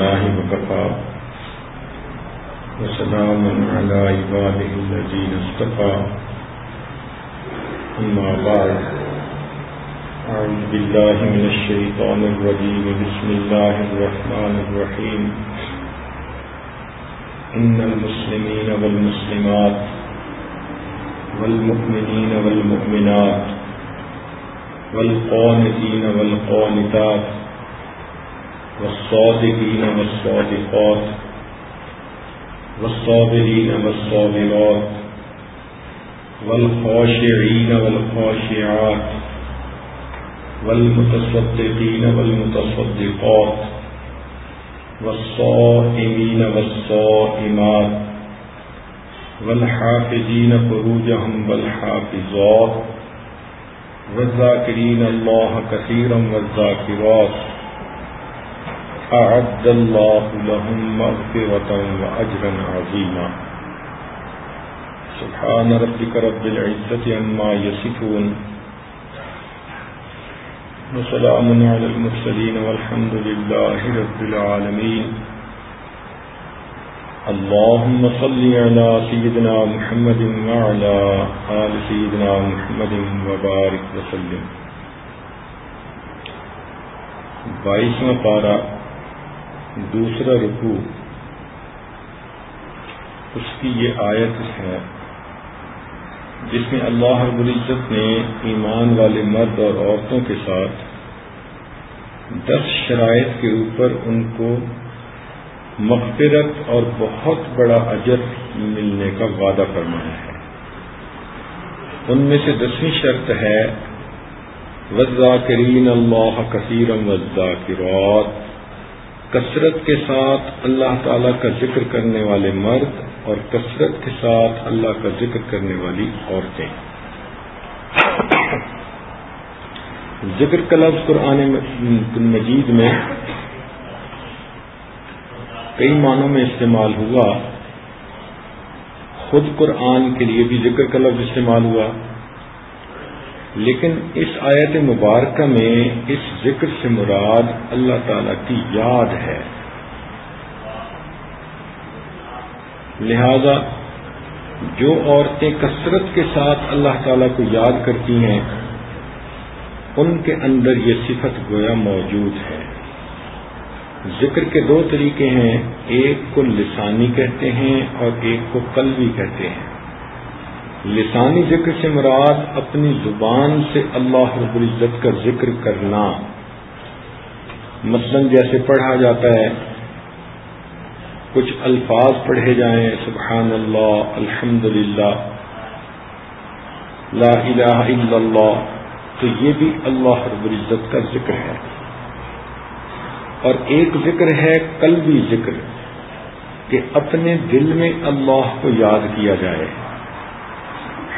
الله وكفى. وسلام على عباده الذين اصطفى. أما بعد، أعوذ بالله من الشيطان الرجيم. بسم الله الرحمن الرحيم. إن المسلمين والمسلمات والمؤمنين والمؤمنات والقانتين والقانتات والصادقين والصادقات والصابرين والصابرات والخاشعين والخاشعات والمتصدقين والمتصدقات والصائمين والصائمات والحافظين فروجهم والحافظات والذاكرين الله كثيرا والذاكرات. أعد الله لهم مغفرة وأجرا عظيما. سبحان ربك رب العزة عما يصفون. وسلام على المرسلين والحمد لله رب العالمين. اللهم صل على سيدنا محمد وعلى آل سيدنا محمد وبارك وسلم. بائیسواں پارا دوسرا رکو اس کی یہ آیت ہے، جس میں اللہ رب العزت نے ایمان والے مرد اور عورتوں کے ساتھ دس شرائط کے اوپر ان کو مغفرت اور بہت بڑا اجر ملنے کا وعدہ فرمایا ہے۔ ان میں سے دسویں شرط ہے وزا کرین اللہ کثیرم وزا کثرت کے ساتھ اللہ تعالی کا ذکر کرنے والے مرد اور کثرت کے ساتھ اللہ کا ذکر کرنے والی عورتیں۔ ذکر کا لفظ قرآن مجید میں کئی معنوں میں استعمال ہوا۔ خود قرآن کے لیے بھی ذکر کا لفظ استعمال ہوا۔ لیکن اس آیت مبارکہ میں اس ذکر سے مراد اللہ تعالی کی یاد ہے۔ لہذا جو عورتیں کثرت کے ساتھ اللہ تعالی کو یاد کرتی ہیں، ان کے اندر یہ صفت گویا موجود ہے۔ ذکر کے دو طریقے ہیں، ایک کو لسانی کہتے ہیں اور ایک کو قلبی کہتے ہیں۔ لسانی ذکر سے مراد اپنی زبان سے اللہ رب العزت کا ذکر کرنا۔ مثلا جیسے پڑھا جاتا ہے، کچھ الفاظ پڑھے جائیں سبحان اللہ الحمد للہ لا الہ الا اللہ، تو یہ بھی اللہ رب العزت کا ذکر ہے۔ اور ایک ذکر ہے قلبی ذکر، کہ اپنے دل میں اللہ کو یاد کیا جائے۔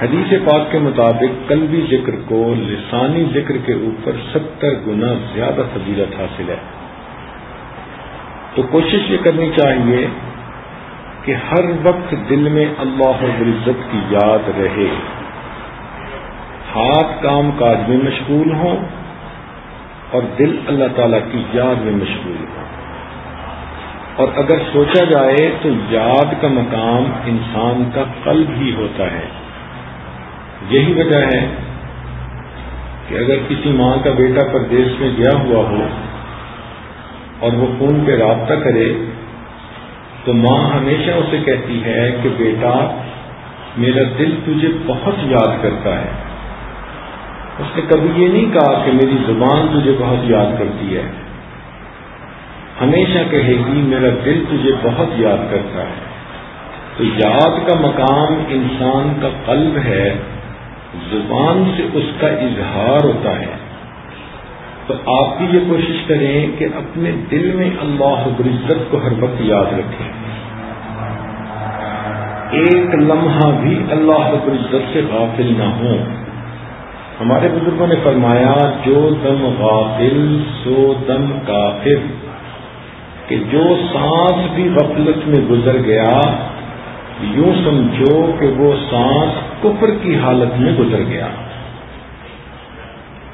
حدیث پاک کے مطابق قلبی ذکر کو لسانی ذکر کے اوپر ستر گنا زیادہ فضیلت حاصل ہے۔ تو کوشش یہ کرنی چاہیے کہ ہر وقت دل میں اللہ رب العزت کی یاد رہے۔ ہاتھ کام کاج میں مشغول ہوں اور دل اللہ تعالی کی یاد میں مشغول ہو اور اگر سوچا جائے تو یاد کا مقام انسان کا قلب ہی ہوتا ہے۔ یہی وجہ ہے کہ اگر کسی ماں کا بیٹا پردیش میں گیا ہوا ہو اور وہ فون پہ رابطہ کرے، تو ماں ہمیشہ اسے کہتی ہے کہ بیٹا، میرا دل تجھے بہت یاد کرتا ہے۔ اس نے کبھی یہ نہیں کہا کہ میری زبان تجھے بہت یاد کرتی ہے۔ ہمیشہ کہے گی، میرا دل تجھے بہت یاد کرتا ہے۔ تو یاد کا مقام انسان کا قلب ہے۔ زبان سے اس کا اظہار ہوتا ہے۔ تو آپ بھی یہ کوشش کریں کہ اپنے دل میں اللہ العزت کو ہر وقت یاد رکھیں۔ ایک لمحہ بھی اللہ العزت سے غافل نہ ہو ہمارے بزرگوں نے فرمایا، جو دم غافل، سو دم کافر۔ کہ جو سانس بھی غفلت میں گزر گیا یوں سمجھو کہ وہ سانس کفر کی حالت میں گزر گیا۔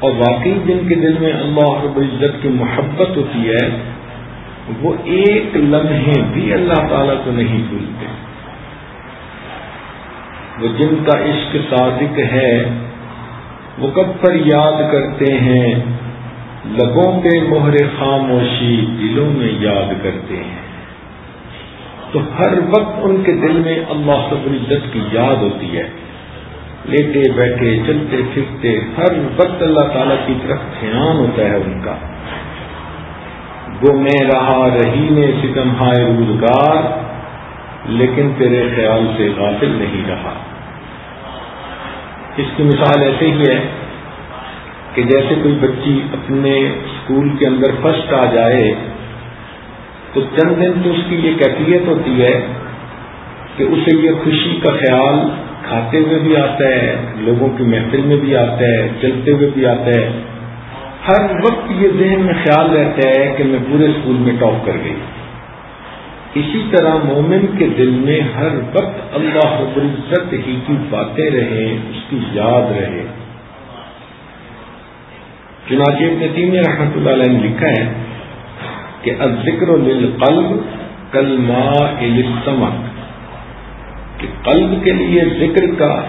اور واقعی جن کے دل میں اللہ رب العزت کی محبت ہوتی ہے، وہ ایک لمحے بھی اللہ تعالی کو نہیں بھولتے۔ وہ جن کا عشق صادق ہے، وہ کب پر یاد کرتے ہیں لگوں پہ مہر خاموشی دلوں میں یاد کرتے ہیں۔ تو ہر وقت ان کے دل میں اللہ سب العزت کی یاد ہوتی ہے۔ لیٹے، بیٹھے، چلتے، پھرتے، ہر وقت اللہ تعالی کی طرف دھیان ہوتا ہے ان کا۔ وہ میں رہا رہی میں ستم ہائے روزگار، لیکن تیرے خیال سے غافل نہیں رہا۔ اس کی مثال ایسے ہی ہے کہ جیسے کوئی بچی اپنے اسکول کے اندر فرسٹ آ جائے تو چند دن تو اس کی یہ کیفیت ہوتی ہے کہ اسے یہ خوشی کا خیال کھاتے ہوئے بھی آتا ہے، لوگوں کی محفل میں بھی آتا ہے چلتے ہوئے بھی آتا ہے۔ ہر وقت یہ ذہن میں خیال رہتا ہے کہ میں پورے اسکول میں ٹاپ کر گئی۔ اسی طرح مومن کے دل میں ہر وقت اللہ رب العزت ہی کی باتیں رہیں، اس کی یاد رہے۔ چنانچہ ابن تیم رحمت اللہ علیہ نے لکھا ہے کہ ذکر للقلب کلما السمک کہ قلب کے لیے ذکر کا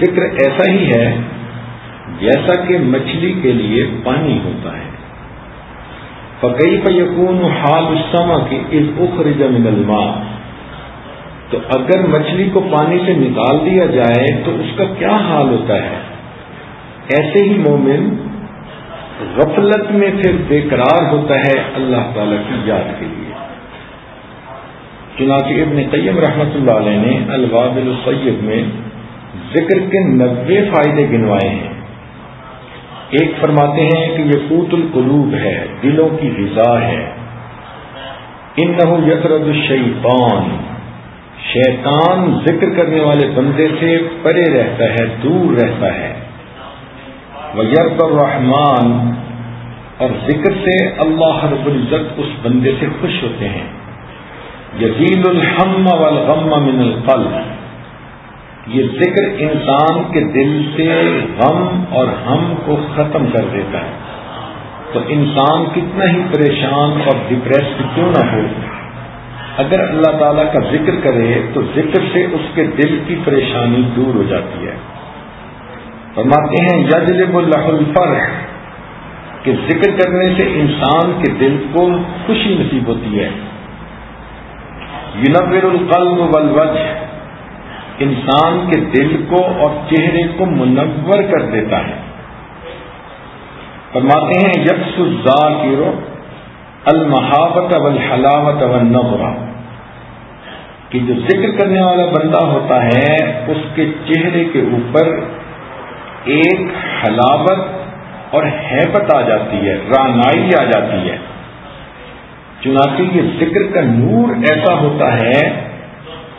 ذکر ایسا ہی ہے جیسا کہ مچھلی کے لیے پانی ہوتا ہے۔ فقی یقون حال اسما کی اس اخرج من الماء، تو اگر مچھلی کو پانی سے نکال دیا جائے تو اس کا کیا حال ہوتا ہے؟ ایسے ہی مومن غفلت میں پھر بے قرار ہوتا ہے اللہ تعالی کی یاد کے لیے۔ چنانچہ ابن قیم رحمۃ اللہ علیہ نے الواد السید میں ذکر کے نبے فائدے گنوائے ہیں۔ ایک فرماتے ہیں کہ یہ قوت القلوب ہے، دلوں کی غذا ہے۔ ان نحو یسرد الشیطان۔ شیطان ذکر کرنے والے بندے سے پرے رہتا ہے، دور رہتا ہے۔ وہ یرب الرحمان اور ذکر سے اللہ رب العزت اس بندے سے خوش ہوتے ہیں۔ یزیل الحم والغم من القلب۔ یہ ذکر انسان کے دل سے غم اور ہم کو ختم کر دیتا ہے۔ تو انسان کتنا ہی پریشان اور ڈپریسڈ کیوں نہ ہو۔ اگر اللہ تعالیٰ کا ذکر کرے تو ذکر سے اس کے دل کی پریشانی دور ہو جاتی ہے۔ فرماتے ہیں، یجلب اللہ الفرح، کہ ذکر کرنے سے انسان کے دل کو خوشی نصیب ہوتی ہے. یونور القلب والوجہ، انسان کے دل کو اور چہرے کو منور کر دیتا ہے. فرماتے ہیں یکس ذاکر المحاوت والحلاوت والنظرہ کہ جو ذکر کرنے والا بندہ ہوتا ہے، اس کے چہرے کے اوپر ایک حلاوت اور حیبت آ جاتی ہے، رانائی آ جاتی ہے۔ چنانچہ یہ ذکر کا نور ایسا ہوتا ہے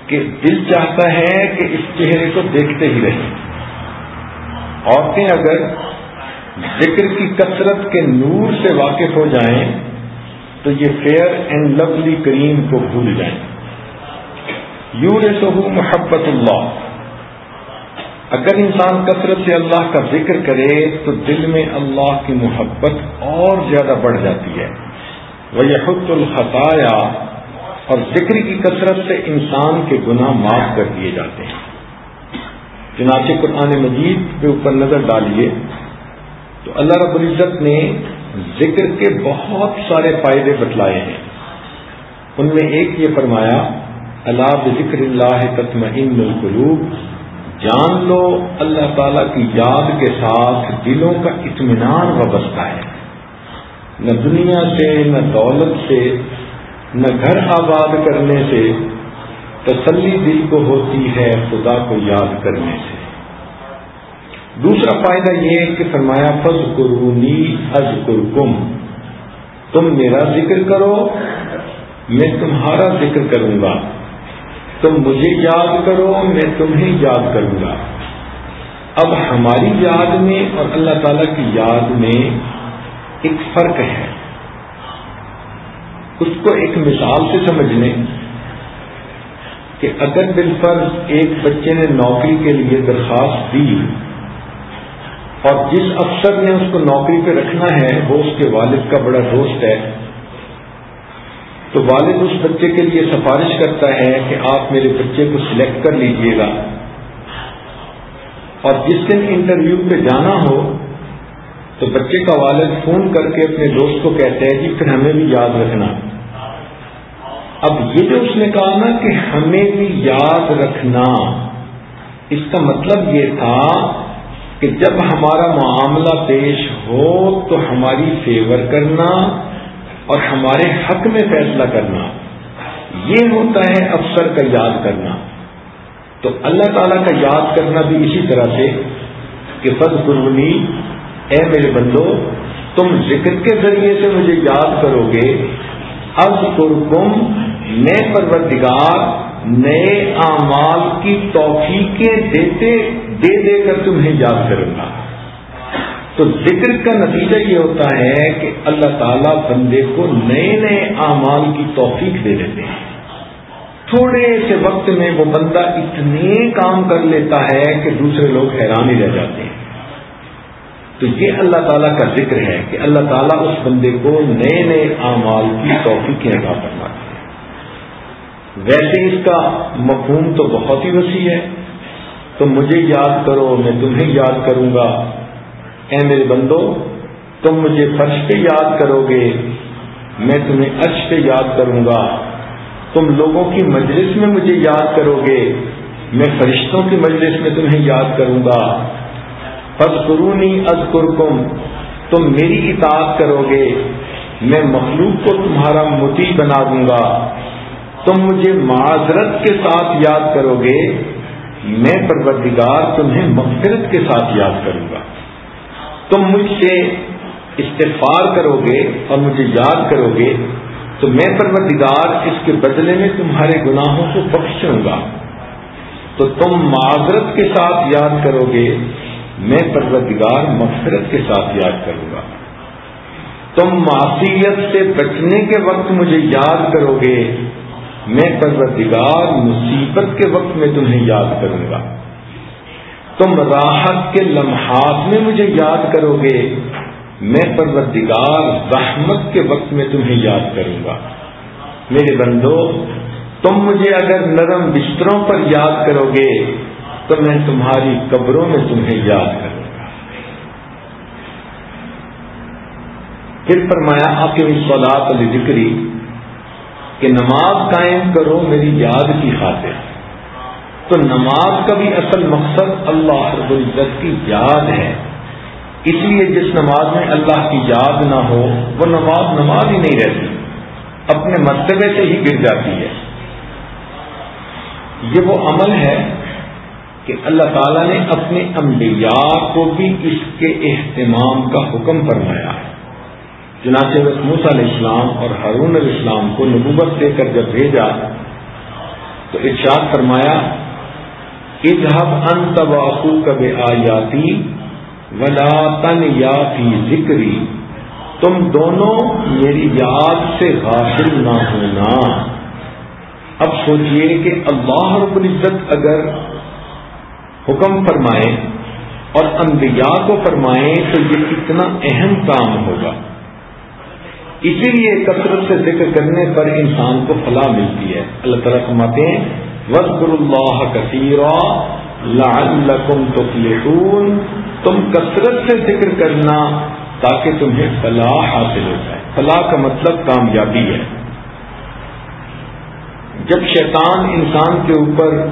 کہ دل چاہتا ہے کہ اس چہرے کو دیکھتے ہی رہیں عورتیں اگر ذکر کی کثرت کے نور سے واقف ہو جائیں تو یہ فیئر اینڈ لولی کریم کو بھول جائیں۔ یور محبت اللہ۔ اگر انسان کثرت سے اللہ کا ذکر کرے تو دل میں اللہ کی محبت اور زیادہ بڑھ جاتی ہے۔ وہ یحت الخطایا اور ذکر کی کثرت سے انسان کے گناہ معاف کر دیے جاتے ہیں۔ چنانچہ قرآن مجید کے اوپر نظر ڈالیے تو اللہ رب العزت نے ذکر کے بہت سارے فائدے بتلائے ہیں۔ ان میں ایک یہ فرمایا، اللہ بکر اللہ تطمئن القلوب جان لو، اللہ تعالی کی یاد کے ساتھ دلوں کا اطمینان وابستہ ہے۔ نہ دنیا سے، نہ دولت سے، نہ گھر آباد کرنے سے تسلی دل کو ہوتی ہے خدا کو یاد کرنے سے۔ دوسرا فائدہ یہ کہ فرمایا فض قرونی از قرکم تم میرا ذکر کرو، میں تمہارا ذکر کروں گا۔ تم مجھے یاد کرو، میں تمہیں یاد کروں گا۔ اب ہماری یاد میں اور اللہ تعالی کی یاد میں ایک فرق ہے۔ اس کو ایک مثال سے سمجھ لیں کہ اگر بالفرض ایک بچے نے نوکری کے لیے درخواست دی اور جس افسر نے اس کو نوکری پہ رکھنا ہے، وہ اس کے والد کا بڑا دوست ہے۔ تو والد اس بچے کے لیے سفارش کرتا ہے کہ آپ میرے بچے کو سلیکٹ کر لیجیے گا۔ اور جس دن انٹرویو پہ جانا ہو، تو بچے کا والد فون کر کے اپنے دوست کو کہتے ہیں جی پھر ہمیں بھی یاد رکھنا۔ اب یہ جو اس نے کہا نا کہ ہمیں بھی یاد رکھنا، اس کا مطلب یہ تھا کہ جب ہمارا معاملہ پیش ہو، تو ہماری فیور کرنا۔ اور ہمارے حق میں فیصلہ کرنا، یہ ہوتا ہے افسر کا یاد کرنا۔ تو اللہ تعالیٰ کا یاد کرنا بھی اسی طرح سے کہ فض قربنی، اے میرے بندو، تم ذکر کے ذریعے سے مجھے یاد کرو گے۔ از قرکم میں پروردگار نئے اعمال کی توفیقیں دیتے، دے دے کر تمہیں یاد کروں گا۔ تو ذکر کا نتیجہ یہ ہوتا ہے کہ اللہ تعالیٰ بندے کو نئے نئے اعمال کی توفیق دے دیتے ہیں۔ تھوڑے سے وقت میں وہ بندہ اتنے کام کر لیتا ہے کہ دوسرے لوگ حیران ہی رہ جاتے ہیں۔ تو یہ اللہ تعالیٰ کا ذکر ہے کہ اللہ تعالیٰ اس بندے کو نئے نئے اعمال کی توفیقیں ادا کرواتے ہیں۔ ویسے اس کا مفہوم تو بہت ہی وسیع ہے۔ تو مجھے یاد کرو، میں تمہیں یاد کروں گا۔ اے میرے بندو، تم مجھے فرش پہ یاد کرو گے، میں تمہیں عرش پہ یاد کروں گا۔ تم لوگوں کی مجلس میں مجھے یاد کرو گے، میں فرشتوں کی مجلس میں تمہیں یاد کروں گا۔ فض قرونی از تم میری اطاعت کرو گے، میں مخلوق کو تمہارا متی بنا دوں گا۔ تم مجھے معذرت کے ساتھ یاد کرو گے، میں پروردگار تمہیں مغفرت کے ساتھ یاد کروں گا۔ تم مجھ سے استفار کرو گے اور مجھے یاد کرو گے تو میں پروردگار اس کے بدلے میں تمہارے گناہوں کو بخشوں گا۔ تو تم معذرت کے ساتھ یاد کرو گے میں پروردگار مغفرت کے ساتھ یاد کروں گا۔ تم معصیت سے بچنے کے وقت مجھے یاد کرو گے میں پروردگار مصیبت کے وقت میں تمہیں یاد کروں گا۔ تم راحت کے لمحات میں مجھے یاد کرو گے۔ میں پروردگار رحمت کے وقت میں تمہیں یاد کروں گا۔ میرے بندو، تم مجھے اگر نرم بستروں پر یاد کرو گے، تو میں تمہاری قبروں میں تمہیں یاد کروں گا۔ پھر فرمایا آپ کے سولاد علی ذکری کہ نماز قائم کرو میری یاد کی خاطر۔ تو نماز کا بھی اصل مقصد اللہ رب العزت کی یاد ہے۔ اس لیے جس نماز میں اللہ کی یاد نہ ہو، وہ نماز نماز ہی نہیں رہتی، اپنے مرتبے سے ہی گر جاتی ہے۔ یہ وہ عمل ہے کہ اللہ تعالیٰ نے اپنے انبیاء کو بھی اس کے اہتمام کا حکم فرمایا۔ ہے چنانچہ رسموس علیہ السلام اور ہارون علیہ السلام کو نبوت دے کر جب بھیجا، تو ارشاد فرمایا انت واقو کب آیاتی ولا تن یا فی ذکری تم دونوں میری یاد سے غافل نہ ہونا۔ اب سوچئے کہ اللہ رب العزت اگر حکم فرمائے اور انبیاء کو فرمائے تو یہ کتنا اہم کام ہوگا۔ اسی لیے کثرت سے ذکر کرنے پر انسان کو فلاح ملتی ہے۔ اللہ تعالیٰ فرماتے ہیں وزر اللہ کثیرا لعلکم تفلحون۔ تم کثرت سے ذکر کرنا تاکہ تمہیں فلاح حاصل ہو جائے۔ فلاح کا مطلب کامیابی ہے۔ جب شیطان انسان کے اوپر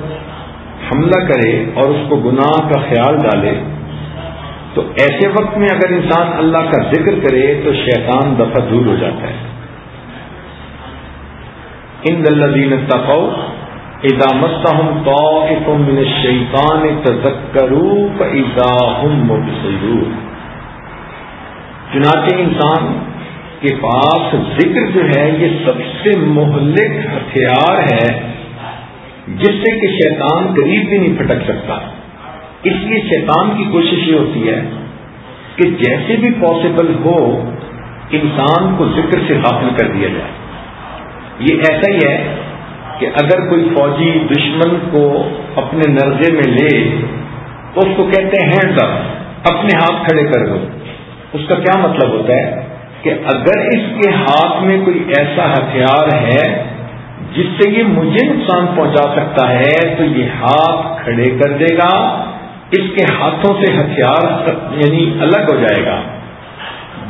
حملہ کرے اور اس کو گناہ کا خیال ڈالے، تو ایسے وقت میں اگر انسان اللہ کا ذکر کرے تو شیطان دفع دور ہو جاتا ہے۔ ان دلدین تقو ادا مستحم تو من شیطان تذکرو فاذا هم مبصرون۔ چنانچہ انسان کے پاس ذکر جو ہے، یہ سب سے مہلک ہتھیار ہے، جس سے کہ شیطان قریب بھی نہیں پھٹک سکتا۔ اس لیے شیطان کی کوشش یہ ہوتی ہے کہ جیسے بھی پاسبل ہو، انسان کو ذکر سے حاصل کر دیا جائے۔ یہ ایسا ہی ہے کہ اگر کوئی فوجی دشمن کو اپنے نرجے میں لے، تو اس کو کہتے ہیں ہینڈ اپنے ہاتھ کھڑے کر دو۔ اس کا کیا مطلب ہوتا ہے؟ کہ اگر اس کے ہاتھ میں کوئی ایسا ہتھیار ہے جس سے یہ مجھے نقصان پہنچا سکتا ہے، تو یہ ہاتھ کھڑے کر دے گا، اس کے ہاتھوں سے ہتھیار یعنی الگ ہو جائے گا۔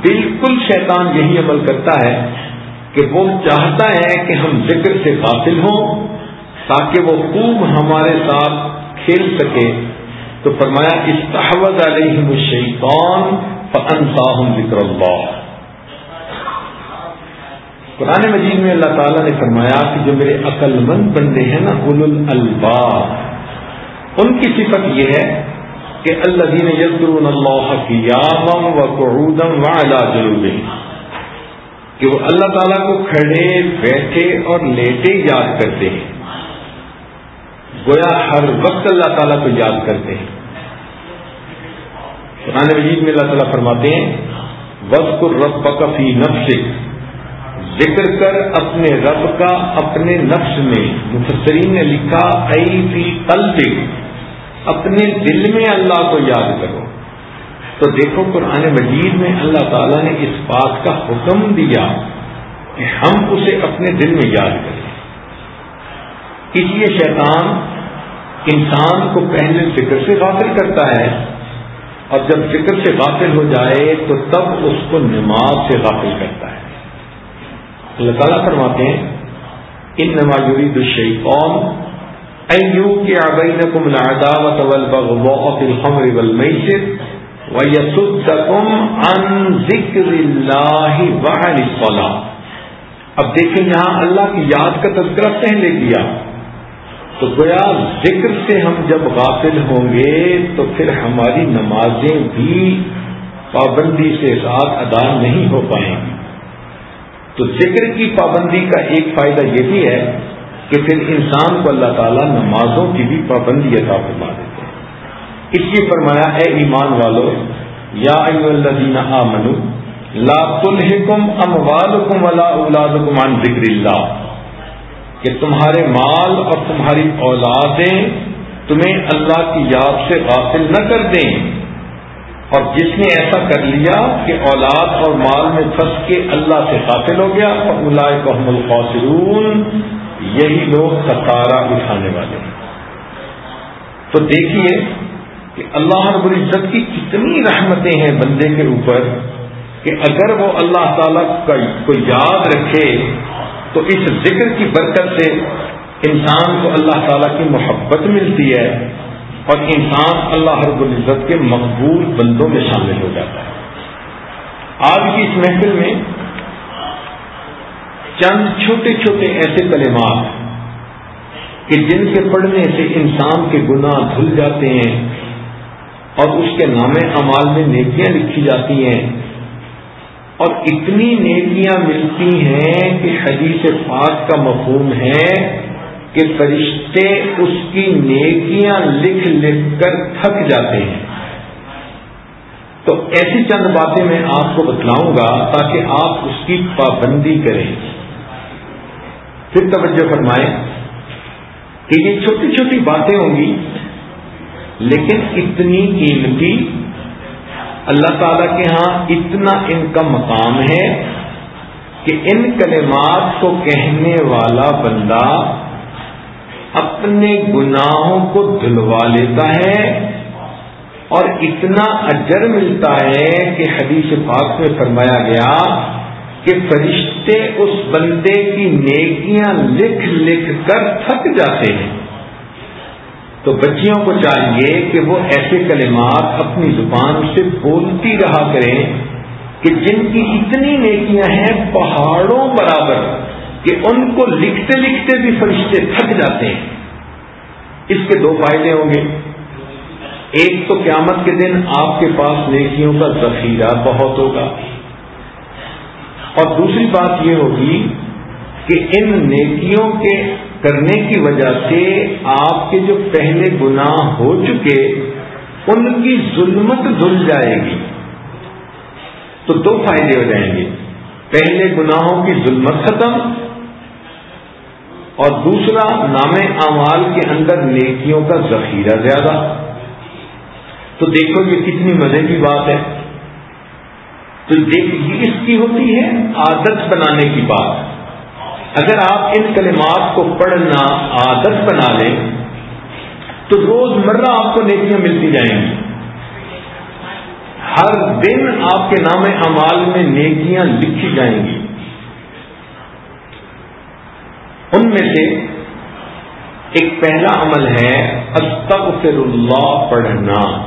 بالکل شیطان یہی عمل کرتا ہے کہ وہ چاہتا ہے کہ ہم ذکر سے قاتل ہوں تاکہ وہ خوب ہمارے ساتھ کھیل سکے۔ تو فرمایا، استحوذ علیہم الشیطان فانساہم ذکر اللہ۔ قرآن مجید میں اللہ تعالیٰ نے فرمایا کہ جو میرے عقل مند بندے ہیں نا اول الباب ان کی صفت یہ ہے کہ اللہ دین یزرون اللہ قیامم و قعودم و علا جنوب کہ وہ اللہ تعالیٰ کو کھڑے بیٹھے اور لیٹے یاد کرتے ہیں۔ گویا ہر وقت اللہ تعالیٰ کو یاد کرتے ہیں۔ قرآن مجید میں اللہ تعالیٰ فرماتے ہیں وقت رب فی نفسک ذکر کر اپنے رب کا اپنے نفس میں۔ مفسرین نے لکھا ائی فی قلبک اپنے دل میں اللہ کو یاد کرو۔ تو دیکھو قرآن مجید میں اللہ تعالیٰ نے اس بات کا حکم دیا کہ ہم اسے اپنے دل میں یاد کریں۔ اس لیے شیطان انسان کو پہلے فکر سے غافل کرتا ہے۔ اور جب فکر سے غافل ہو جائے تو تب اس کو نماز سے غافل کرتا ہے۔ اللہ تعالیٰ فرماتے ہیں ان نمازی دشیقون ایو کے بینکم العداوت والبغضاء فی الخمر والمیسر ویسدکم عن ذکر اللہ اب دیکھیں یہاں اللہ کی یاد کا تذکرہ پہلے کیا۔ تو گویا ذکر سے ہم جب غافل ہوں گے تو پھر ہماری نمازیں بھی پابندی سے ساتھ ادا نہیں ہو پائیں گی۔ تو ذکر کی پابندی کا ایک فائدہ یہ بھی ہے کہ پھر انسان کو اللہ تعالیٰ نمازوں کی بھی پابندی عطا فرما دیتے ہیں اس لیے فرمایا، اے ایمان والو، یا الذین آمنو، لا تلحکم اموالکم ولا اولادکم عن ذکر اللہ، کہ تمہارے مال اور تمہاری اولادیں تمہیں اللہ کی یاد سے غافل نہ کر دیں۔ اور جس نے ایسا کر لیا کہ اولاد اور مال میں پھنس کے اللہ سے قاتل ہو گیا اور اللہ کو الخوصرون یہی لوگ ستارہ اٹھانے والے ہیں۔ تو دیکھیے کہ اللہ رب العزت کی کتنی رحمتیں ہیں بندے کے اوپر کہ اگر وہ اللہ تعالی کو یاد رکھے تو اس ذکر کی برکت سے انسان کو اللہ تعالیٰ کی محبت ملتی ہے اور انسان اللہ رب العزت کے مقبول بندوں میں شامل ہو جاتا ہے۔ آج کی اس محفل میں چند چھوٹے چھوٹے ایسے کلمات کہ جن کے پڑھنے سے انسان کے گناہ دھل جاتے ہیں اور اس کے نام امال میں نیکیاں لکھی جاتی ہیں۔ اور اتنی نیکیاں ملتی ہیں کہ حدیث پاک کا مفہوم ہے کہ فرشتے اس کی نیکیاں لکھ لکھ کر تھک جاتے ہیں۔ تو ایسی چند باتیں میں آپ کو بتلاؤں گا تاکہ آپ اس کی پابندی کریں۔ پھر توجہ فرمائیں کہ یہ چھوٹی چھوٹی باتیں ہوں گی۔ لیکن اتنی قیمتی اللہ تعالی کے ہاں اتنا ان کا مقام ہے کہ ان کلمات کو کہنے والا بندہ اپنے گناہوں کو دھلوا لیتا ہے اور اتنا اجر ملتا ہے کہ حدیث پاک میں فرمایا گیا کہ فرشتے اس بندے کی نیکیاں لکھ لکھ کر تھک جاتے ہیں۔ تو بچیوں کو چاہیے کہ وہ ایسے کلمات اپنی زبان سے بولتی رہا کریں کہ جن کی اتنی نیکیاں ہیں پہاڑوں برابر کہ ان کو لکھتے لکھتے بھی فرشتے تھک جاتے ہیں۔ اس کے دو فائدے ہوں گے۔ ایک تو قیامت کے دن آپ کے پاس نیکیوں کا ذخیرہ بہت ہوگا۔ اور دوسری بات یہ ہوگی کہ ان نیکیوں کے کرنے کی وجہ سے آپ کے جو پہلے گناہ ہو چکے، ان کی ظلمت دھل جائے گی۔ تو دو فائدے ہو جائیں گے۔ پہلے گناہوں کی ظلمت ختم اور دوسرا، نام اعمال کے اندر نیکیوں کا ذخیرہ زیادہ۔ تو دیکھو یہ کتنی مزے کی بات ہے۔ تو یہ اس کی ہوتی ہے عادت بنانے کی بات۔ اگر آپ ان کلمات کو پڑھنا عادت بنا لیں، تو روز مرہ آپ کو نیکیاں ملتی جائیں گی۔ ہر دن آپ کے نام امال میں نیکیاں لکھی جائیں گی۔ ان میں سے ایک پہلا عمل ہے استغفر اللہ پڑھنا۔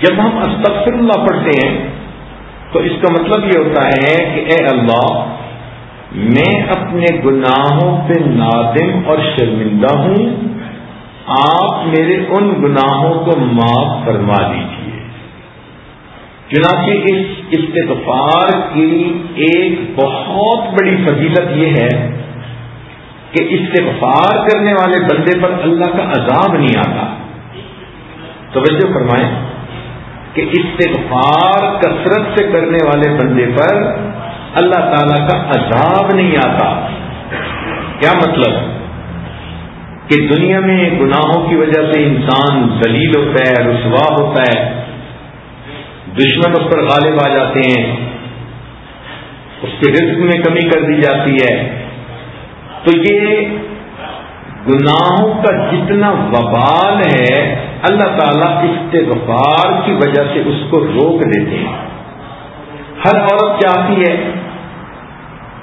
جب ہم استغفر اللہ پڑھتے ہیں، تو اس کا مطلب یہ ہوتا ہے کہ اے اللہ میں اپنے گناہوں پہ نادم اور شرمندہ ہوں۔ آپ میرے ان گناہوں کو معاف فرما دیجیے چنانچہ اس استغفار کی ایک بہت بڑی فضیلت یہ ہے کہ استغفار کرنے والے بندے پر اللہ کا عذاب نہیں آتا۔ توجہ فرمائیں کہ استغفار کثرت سے کرنے والے بندے پر اللہ تعالی کا عذاب نہیں آتا۔ کیا مطلب؟ کہ دنیا میں گناہوں کی وجہ سے انسان ذلیل ہوتا ہے، رسوا ہوتا ہے، دشمن اس پر غالب آ جاتے ہیں۔ اس کے رزق میں کمی کر دی جاتی ہے۔ تو یہ گناہوں کا جتنا وبال ہے، اللہ تعالیٰ استغفار کی وجہ سے اس کو روک دیتے ہیں۔ ہر عورت چاہتی ہے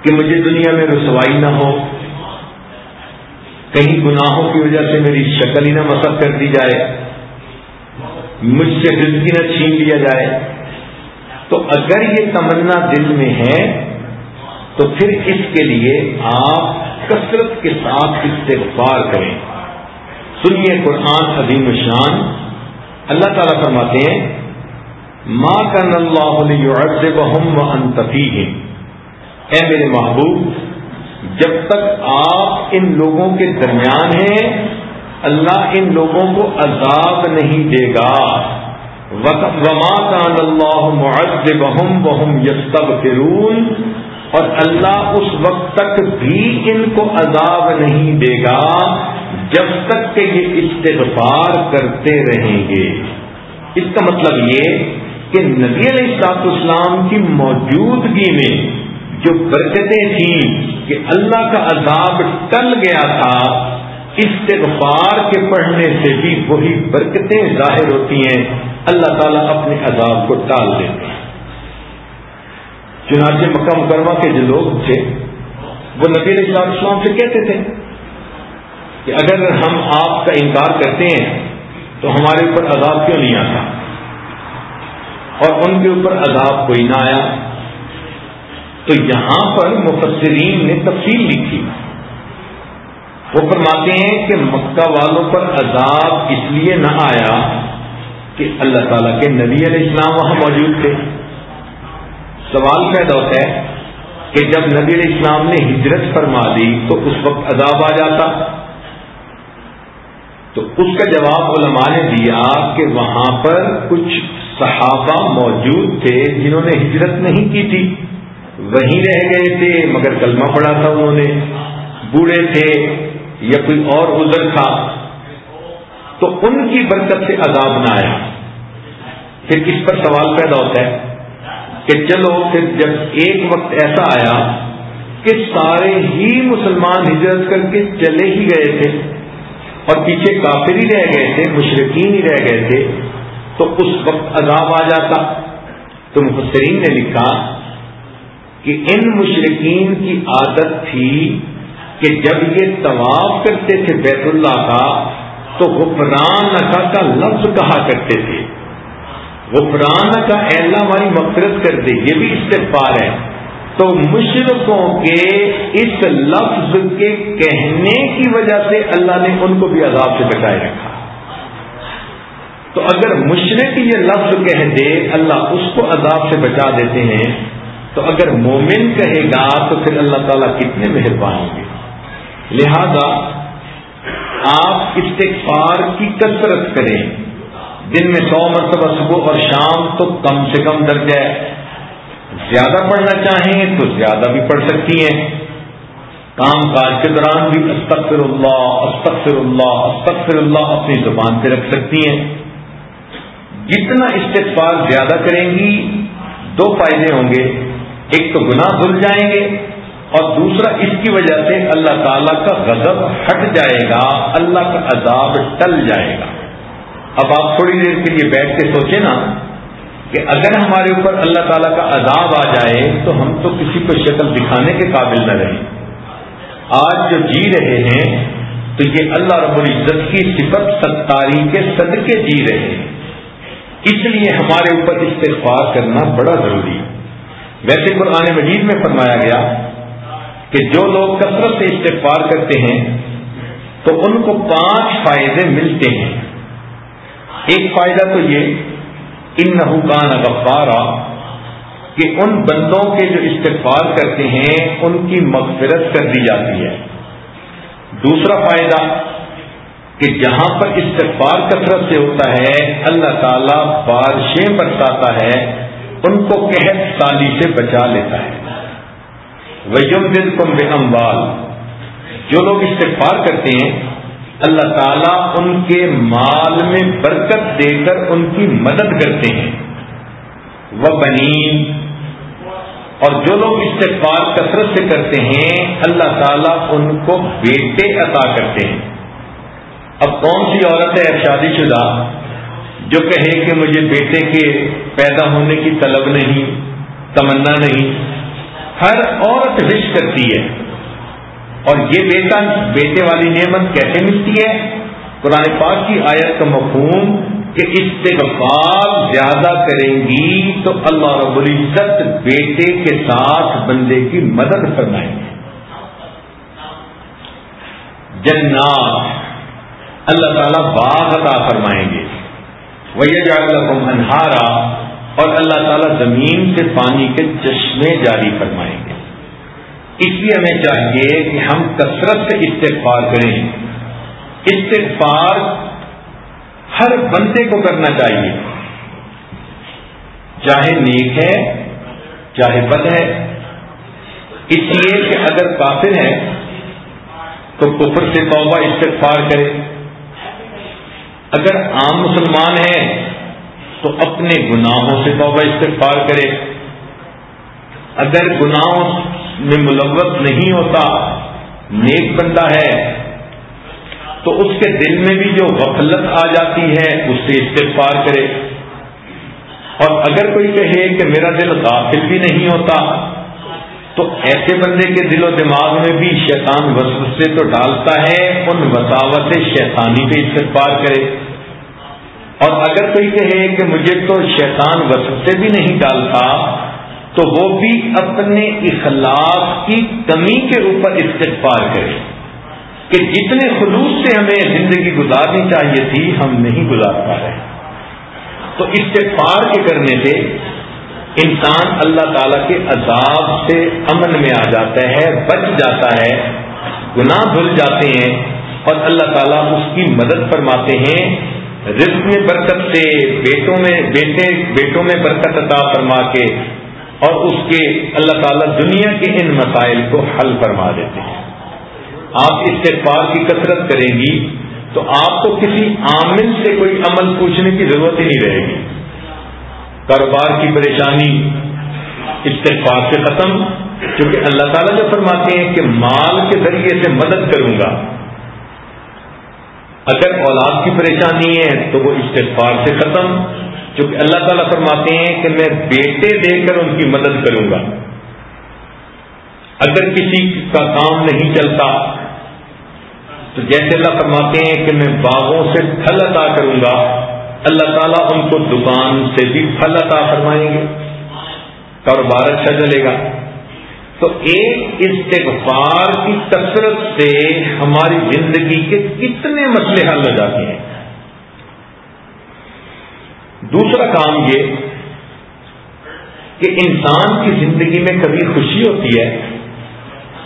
کہ مجھے دنیا میں رسوائی نہ ہو، کہیں گناہوں کی وجہ سے میری شکل ہی نہ مسق کر دی جائے، مجھ سے رزقی نہ چھین لیا جائے۔ تو اگر یہ تمنا دل میں ہے، تو پھر اس کے لیے آپ کثرت کے ساتھ استغفار کریں۔ سنیے قرآن عظیم شان۔ اللہ تعالیٰ فرماتے ہیں ماں کا اللہ سے بہم و انتفی اے میرے محبوب، جب تک آپ ان لوگوں کے درمیان ہیں، اللہ ان لوگوں کو عذاب نہیں دے گا۔ وما کان اللہ معذ بہم بہم یستب اور اللہ اس وقت تک بھی ان کو عذاب نہیں دے گا جب تک کہ یہ استغفار کرتے رہیں گے۔ اس کا مطلب یہ کہ نبی علیہ السلاط اسلام کی موجودگی میں جو برکتیں تھیں کہ اللہ کا عذاب ٹل گیا تھا، استغفار کے پڑھنے سے بھی وہی برکتیں ظاہر ہوتی ہیں۔ اللہ تعالیٰ اپنے عذاب کو ٹال دیتے ہیں۔ چنانچہ مکہ مکرمہ کے جو لوگ تھے، وہ نبی علیہ السلام سے کہتے تھے کہ اگر ہم آپ کا انکار کرتے ہیں، تو ہمارے اوپر عذاب کیوں نہیں آتا؟ اور ان کے اوپر عذاب کوئی نہ آیا۔ تو یہاں پر مفسرین نے تفصیل لکھی۔ وہ فرماتے ہیں کہ مکہ والوں پر عذاب اس لیے نہ آیا کہ اللہ تعالیٰ کے نبی علیہ السلام وہاں موجود تھے۔ سوال پیدا ہوتا ہے کہ جب نبی علیہ السلام نے ہجرت فرما دی تو اس وقت عذاب آ جاتا۔ تو اس کا جواب علماء نے دیا کہ وہاں پر کچھ صحابہ موجود تھے جنہوں نے ہجرت نہیں کی تھی۔ وہیں رہ گئے تھے، مگر کلمہ پڑا تھا انہوں نے۔ بوڑھے تھے یا کوئی اور عذر تھا، تو ان کی برکت سے عذاب نہ آیا۔ پھر کس پر سوال پیدا ہوتا ہے؟ کہ چلو، پھر جب ایک وقت ایسا آیا کہ سارے ہی مسلمان ہجرت کر کے چلے ہی گئے تھے اور پیچھے کافر ہی رہ گئے تھے مشرقین ہی رہ گئے تھے، تو اس وقت عذاب آ جاتا۔ تو مفسرین نے لکھا کہ ان مشرقین کی عادت تھی کہ جب یہ طواف کرتے تھے بیت اللہ کا، تو غفران کا کا لفظ کہا کرتے تھے۔ غفران کا اہلا ہماری مفرت کر دے، یہ بھی استغفار ہے۔ تو مشرقوں کے اس لفظ کے کہنے کی وجہ سے اللہ نے ان کو بھی عذاب سے بچائے رکھا۔ تو اگر مشرق یہ لفظ کہہ دے، اللہ اس کو عذاب سے بچا دیتے ہیں۔ تو اگر مومن کہے گا تو پھر اللہ تعالیٰ کتنے مہربان ہوں گے لہذا آپ استغفار کی کثرت کریں۔ دن میں سو مرتبہ صبح اور شام تو کم سے کم درجہ ہے۔ زیادہ پڑھنا چاہیں تو زیادہ بھی پڑھ سکتی ہیں۔ کام کاج کے دوران بھی استغفر اللہ استغفر اللہ استغفر اللہ اپنی زبان پہ رکھ سکتی ہیں۔ جتنا استغفار زیادہ کریں گی، دو فائدے ہوں گے۔ ایک تو گناہ دھل جائیں گے اور دوسرا اس کی وجہ سے اللہ تعالی کا غضب ہٹ جائے گا، اللہ کا عذاب ٹل جائے گا۔ اب آپ تھوڑی دیر کے لیے بیٹھ کے سوچیں نا کہ اگر ہمارے اوپر اللہ تعالیٰ کا عذاب آ جائے تو ہم تو کسی کو شکل دکھانے کے قابل نہ رہیں۔ آج جو جی رہے ہیں تو یہ اللہ رب العزت کی صفت ستاری کے صدقے جی رہے ہیں۔ اس لیے ہمارے اوپر استغفار کرنا بڑا ضروری ہے۔ ویسے قرآن مجید میں فرمایا گیا کہ جو لوگ کثرت سے استغفار کرتے ہیں تو ان کو پانچ فائدے ملتے ہیں۔ ایک فائدہ تو یہ ان نحکان غفارا، کہ ان بندوں کے جو استغفار کرتے ہیں، ان کی مغفرت کر دی جاتی ہے۔ دوسرا فائدہ، کہ جہاں پر استغفار کثرت سے ہوتا ہے، اللہ تعالی بارشیں برساتا ہے ان کو قحط سالی سے بچا لیتا ہے۔ ویم دل کم بے جو لوگ استغفار کرتے ہیں، اللہ تعالیٰ ان کے مال میں برکت دے کر ان کی مدد کرتے ہیں۔ وہ بنین اور جو لوگ استغفار کثرت سے کرتے ہیں، اللہ تعالیٰ ان کو بیٹے عطا کرتے ہیں۔ اب کون سی عورت ہے شادی شدہ؟ جو کہے کہ مجھے بیٹے کے پیدا ہونے کی طلب نہیں، تمنا نہیں، ہر عورت وش کرتی ہے۔ اور یہ بیٹا، بیٹے والی نعمت کیسے ملتی ہے؟ قرآن پاک کی آیت کا مفہوم کہ استغفار زیادہ کریں گی تو اللہ رب العزت بیٹے کے ساتھ بندے کی مدد فرمائیں گے جنات، اللہ تعالیٰ باغ عطا فرمائیں گے۔ انہارا اور اللہ تعالیٰ زمین سے پانی کے چشمے جاری فرمائیں گے۔ اس لیے ہمیں چاہیے کہ ہم کثرت سے استغفار کریں۔ استغفار ہر بندے کو کرنا چاہیے۔ چاہے نیک ہے، چاہے بد ہے۔ اس لیے کہ اگر کافر ہے تو کفر سے توبہ استغفار کرے۔ اگر عام مسلمان ہے تو اپنے گناہوں سے توبہ استغفار کرے۔ اگر گناہوں میں ملوث نہیں ہوتا، نیک بندہ ہے، تو اس کے دل میں بھی جو غفلت آ جاتی ہے، اس سے استغفار کرے۔ اور اگر کوئی کہے کہ میرا دل غافل بھی نہیں ہوتا تو ایسے بندے کے دل و دماغ میں بھی شیطان وسوسے تو ڈالتا ہے، ان وساوت شیطانی پہ استغفار کرے۔ اور اگر کوئی کہے کہ مجھے تو شیطان وسوسے بھی نہیں ڈالتا، تو وہ بھی اپنے اخلاق کی کمی کے اوپر استغفار کرے۔ کہ جتنے خلوص سے ہمیں زندگی گزارنی چاہیے تھی، ہم نہیں گزار پا رہے۔ تو استغفار کے کرنے سے انسان اللہ تعالی کے عذاب سے امن میں آ جاتا ہے، بچ جاتا ہے، گناہ دھل جاتے ہیں اور اللہ تعالیٰ اس کی مدد فرماتے ہیں۔ رزق میں برکت سے، بیٹوں میں، بیٹے، بیٹوں میں برکت عطا فرما کے اور اس کے اللہ تعالیٰ دنیا کے ان مسائل کو حل فرما دیتے ہیں۔ آپ استغفار کی کثرت کریں گی تو آپ کو کسی عامل سے کوئی عمل پوچھنے کی ضرورت ہی نہیں رہے گی۔ کاروبار کی پریشانی استغفار سے ختم، کیونکہ اللہ تعالیٰ جو فرماتے ہیں کہ مال کے ذریعے سے مدد کروں گا۔ اگر اولاد کی پریشانی ہے تو وہ استغفار سے ختم چونکہ اللہ تعالیٰ فرماتے ہیں کہ میں بیٹے دے کر ان کی مدد کروں گا۔ اگر کسی کا کام نہیں چلتا، تو جیسے اللہ فرماتے ہیں کہ میں باغوں سے پھل عطا کروں گا اللہ تعالیٰ ان کو دکان سے بھی پھل عطا فرمائیں گے کاروبار اچھا چلے گا۔ تو ایک استغفار کی کثرت سے ہماری زندگی کے کتنے مسئلے حل ہو جاتے ہیں۔ دوسرا کام یہ کہ انسان کی زندگی میں کبھی خوشی ہوتی ہے،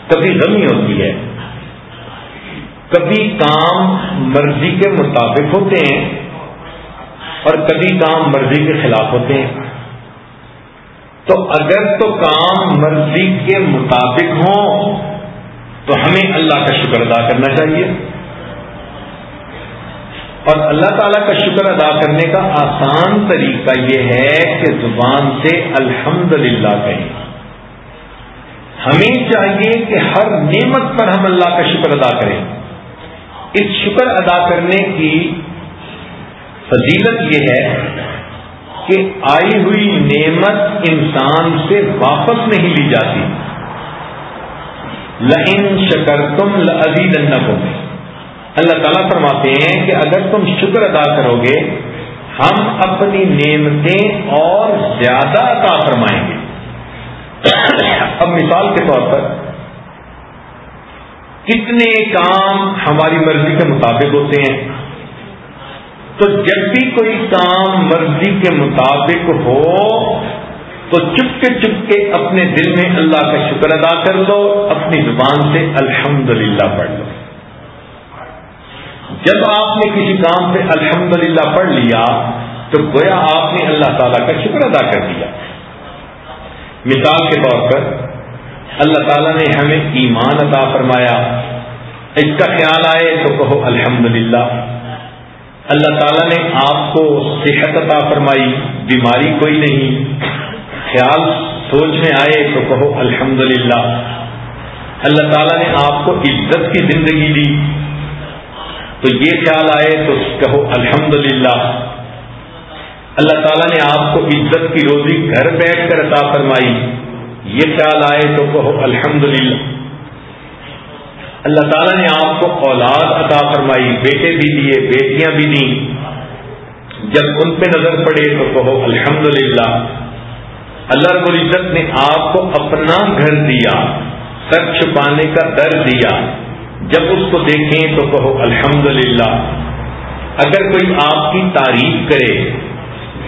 کبھی غمی ہوتی ہے، کبھی کام مرضی کے مطابق ہوتے ہیں۔ اور کبھی کام مرضی کے خلاف ہوتے ہیں۔ تو اگر تو کام مرضی کے مطابق ہوں، تو ہمیں اللہ کا شکر ادا کرنا چاہیے۔ اور اللہ تعالیٰ کا شکر ادا کرنے کا آسان طریقہ یہ ہے کہ زبان سے الحمد للہ کہیں۔ ہمیں چاہیے کہ ہر نعمت پر ہم اللہ کا شکر ادا کریں۔ اس شکر ادا کرنے کی فضیلت یہ ہے کہ آئی ہوئی نعمت انسان سے واپس نہیں لی جاتی۔ لئن شکر تم لزیز اللہ تعالیٰ فرماتے ہیں کہ اگر تم شکر ادا کرو گے، ہم اپنی نعمتیں اور زیادہ عطا فرمائیں گے۔ اب مثال کے طور پر، کتنے کام ہماری مرضی کے مطابق ہوتے ہیں؟ تو جب بھی کوئی کام مرضی کے مطابق ہو، تو چپ کے چپ کے اپنے دل میں اللہ کا شکر ادا کر لو، اپنی زبان سے الحمدللہ پڑھ لو۔ جب آپ نے کسی کام پہ الحمدللہ پڑھ لیا، تو گویا آپ نے اللہ تعالیٰ کا شکر ادا کر دیا۔ مثال کے طور پر، اللہ تعالیٰ نے ہمیں ایمان عطا فرمایا۔ اس کا خیال آئے تو کہو الحمدللہ۔ اللہ تعالیٰ نے آپ کو صحت عطا فرمائی، بیماری کوئی نہیں۔ خیال سوچ میں آئے تو کہو الحمدللہ۔ اللہ تعالیٰ نے آپ کو عزت کی زندگی دی۔ تو یہ خیال آئے تو کہو الحمد اللہ تعالیٰ نے آپ کو عزت کی روزی گھر بیٹھ کر عطا فرمائی۔ یہ خیال آئے تو کہو الحمد اللہ تعالیٰ نے آپ کو اولاد عطا فرمائی، بیٹے بھی دیے، بیٹیاں بھی دیں۔ جب ان پہ نظر پڑے تو کہو الحمد اللہ رب العزت نے آپ کو اپنا گھر دیا، سر چھپانے کا در دیا۔ جب اس کو دیکھیں تو کہو الحمد اگر کوئی آپ کی تعریف کرے،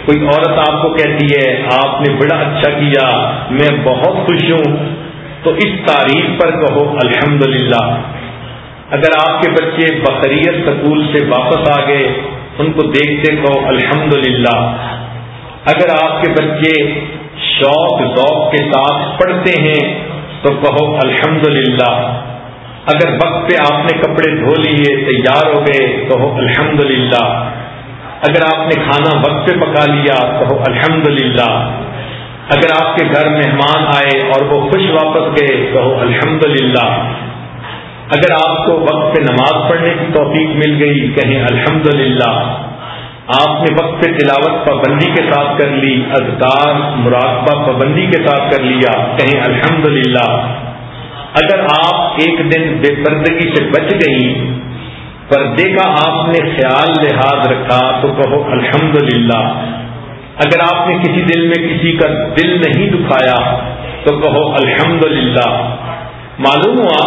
کوئی عورت آپ کو کہتی ہے، آپ نے بڑا اچھا کیا، میں بہت خوش ہوں تو اس تعریف پر کہو الحمد اگر آپ کے بچے بقریت سکول سے واپس آ گئے، ان کو دیکھتے کہو الحمد اگر آپ کے بچے شوق، ذوق کے ساتھ پڑھتے ہیں، تو کہو الحمد اگر وقت پہ آپ نے کپڑے دھو لیے، تیار ہو گئے تو ہو الحمد اگر آپ نے کھانا وقت پہ پکا لیا تو ہو الحمد اگر آپ کے گھر مہمان آئے اور وہ خوش واپس گئے تو ہو الحمد اگر آپ کو وقت پہ نماز پڑھنے کی توفیق مل گئی، کہیں الحمد آپ نے وقت پہ تلاوت پابندی کے ساتھ کر لی، اذکار، مراقبہ پابندی کے ساتھ کر لیا، کہیں الحمد اگر آپ ایک دن بے پردگی سے بچ گئی پردے کا آپ نے خیال لحاظ رکھا تو کہو الحمد اگر آپ نے کسی دل میں کسی کا دل نہیں دکھایا تو کہو الحمد معلوم ہوا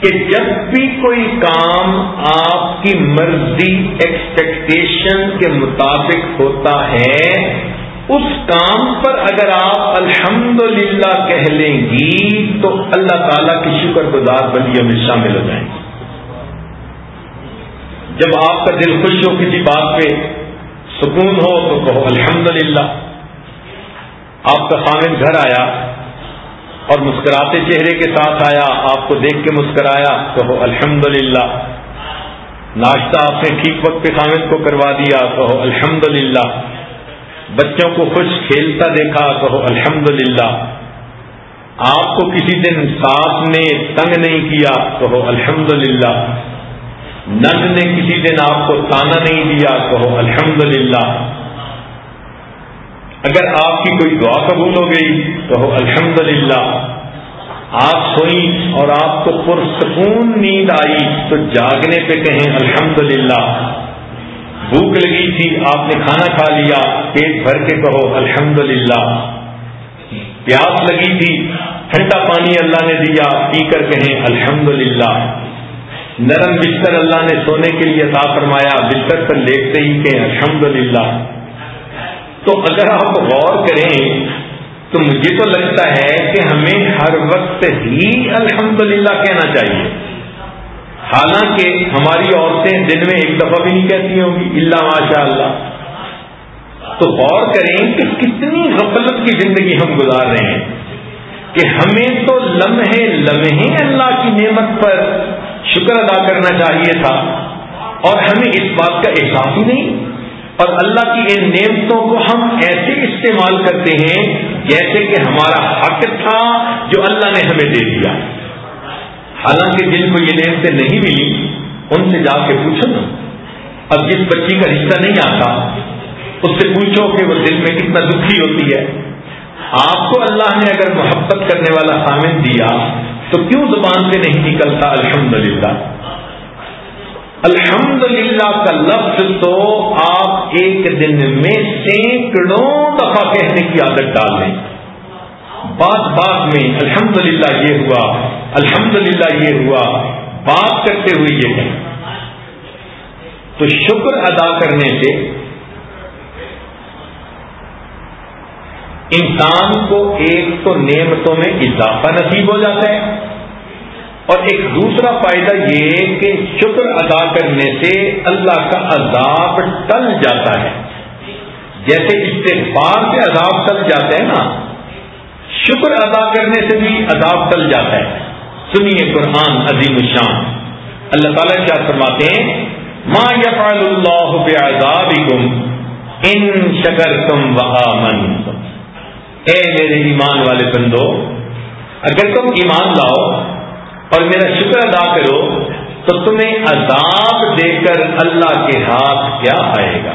کہ جب بھی کوئی کام آپ کی مرضی ایکسپیکٹیشن کے مطابق ہوتا ہے، اس کام پر اگر آپ الحمد للہ کہہ لیں گی تو اللہ تعالی کی شکر گزار بندیوں میں شامل ہو جائیں گی۔ جب آپ کا دل خوش ہو کسی بات پہ سکون ہو تو کہو الحمد آپ کا خامد گھر آیا اور مسکراتے چہرے کے ساتھ آیا، آپ کو دیکھ کے مسکرایا، کہو الحمد ناشتہ آپ نے ٹھیک وقت پہ خامد کو کروا دیا، کہو الحمد بچوں کو خوش کھیلتا دیکھا، کہو الحمد آپ کو کسی دن ساتھ نے تنگ نہیں کیا، کہو الحمد نند نے کسی دن آپ کو تانا نہیں دیا کہو الحمد اگر آپ کی کوئی دعا قبول ہو گئی کہو الحمد آپ سوئی اور آپ کو پرسکون نیند آئی تو جاگنے پہ کہیں الحمد بھوک لگی تھی، آپ نے کھانا کھا لیا، پیٹ بھر کے کہو الحمد پیاس لگی تھی ٹھنڈا پانی اللہ نے دیا، پی کر کہیں الحمد نرم بستر اللہ نے سونے کے لیے عطا فرمایا، بستر پر لیٹتے ہی کہ الحمد تو اگر آپ غور کریں، تو مجھے تو لگتا ہے کہ ہمیں ہر وقت ہی الحمد کہنا چاہیے۔ حالانکہ ہماری عورتیں دن میں ایک دفعہ بھی نہیں کہتی ہوں گی اللہ ماشاء اللہ تو غور کریں کہ کتنی غفلت کی زندگی ہم گزار رہے ہیں۔ کہ ہمیں تو لمحے لمحے اللہ کی نعمت پر شکر ادا کرنا چاہیے تھا اور ہمیں اس بات کا احساس ہی نہیں۔ اور اللہ کی ان نعمتوں کو ہم ایسے استعمال کرتے ہیں جیسے کہ ہمارا حق تھا جو اللہ نے ہمیں دے دیا۔ حالانکہ جن کو یہ نعمتیں نہیں ملی، ان سے جا کے پوچھو نا۔ اب جس بچی کا رشتہ نہیں آتا، اس سے پوچھو کہ وہ دل میں کتنا دکھی ہوتی ہے۔ آپ کو اللہ نے اگر محبت کرنے والا سامن دیا تو کیوں زبان سے نہیں نکلتا؟ الحمدللہ. الحمدللہ کا لفظ تو آپ ایک دن میں سینکڑوں دفعہ کہنے کی عادت ڈال لیں بات بات میں الحمدللہ یہ ہوا، الحمدللہ یہ ہوا، بات کرتے ہوئے یہ ہے۔ تو شکر ادا کرنے سے انسان کو ایک تو نعمتوں میں اضافہ نصیب ہو جاتا ہے اور ایک دوسرا فائدہ یہ کہ شکر ادا کرنے سے اللہ کا عذاب ٹل جاتا ہے۔ جیسے استغفار سے عذاب ٹل جاتا ہے نا، شکر ادا کرنے سے بھی عذاب ٹل جاتا ہے۔ سنیے قرآن عظیم الشان۔ اللہ تعالیٰ کیا فرماتے ہیں، ما یفعل اللہ بعذابکم ان شکرتم وآمنتم۔ اے میرے ایمان والے بندو، اگر تم ایمان لاؤ اور میرا شکر ادا کرو، تو تمہیں عذاب دے کر اللہ کے ہاتھ کیا آئے گا؟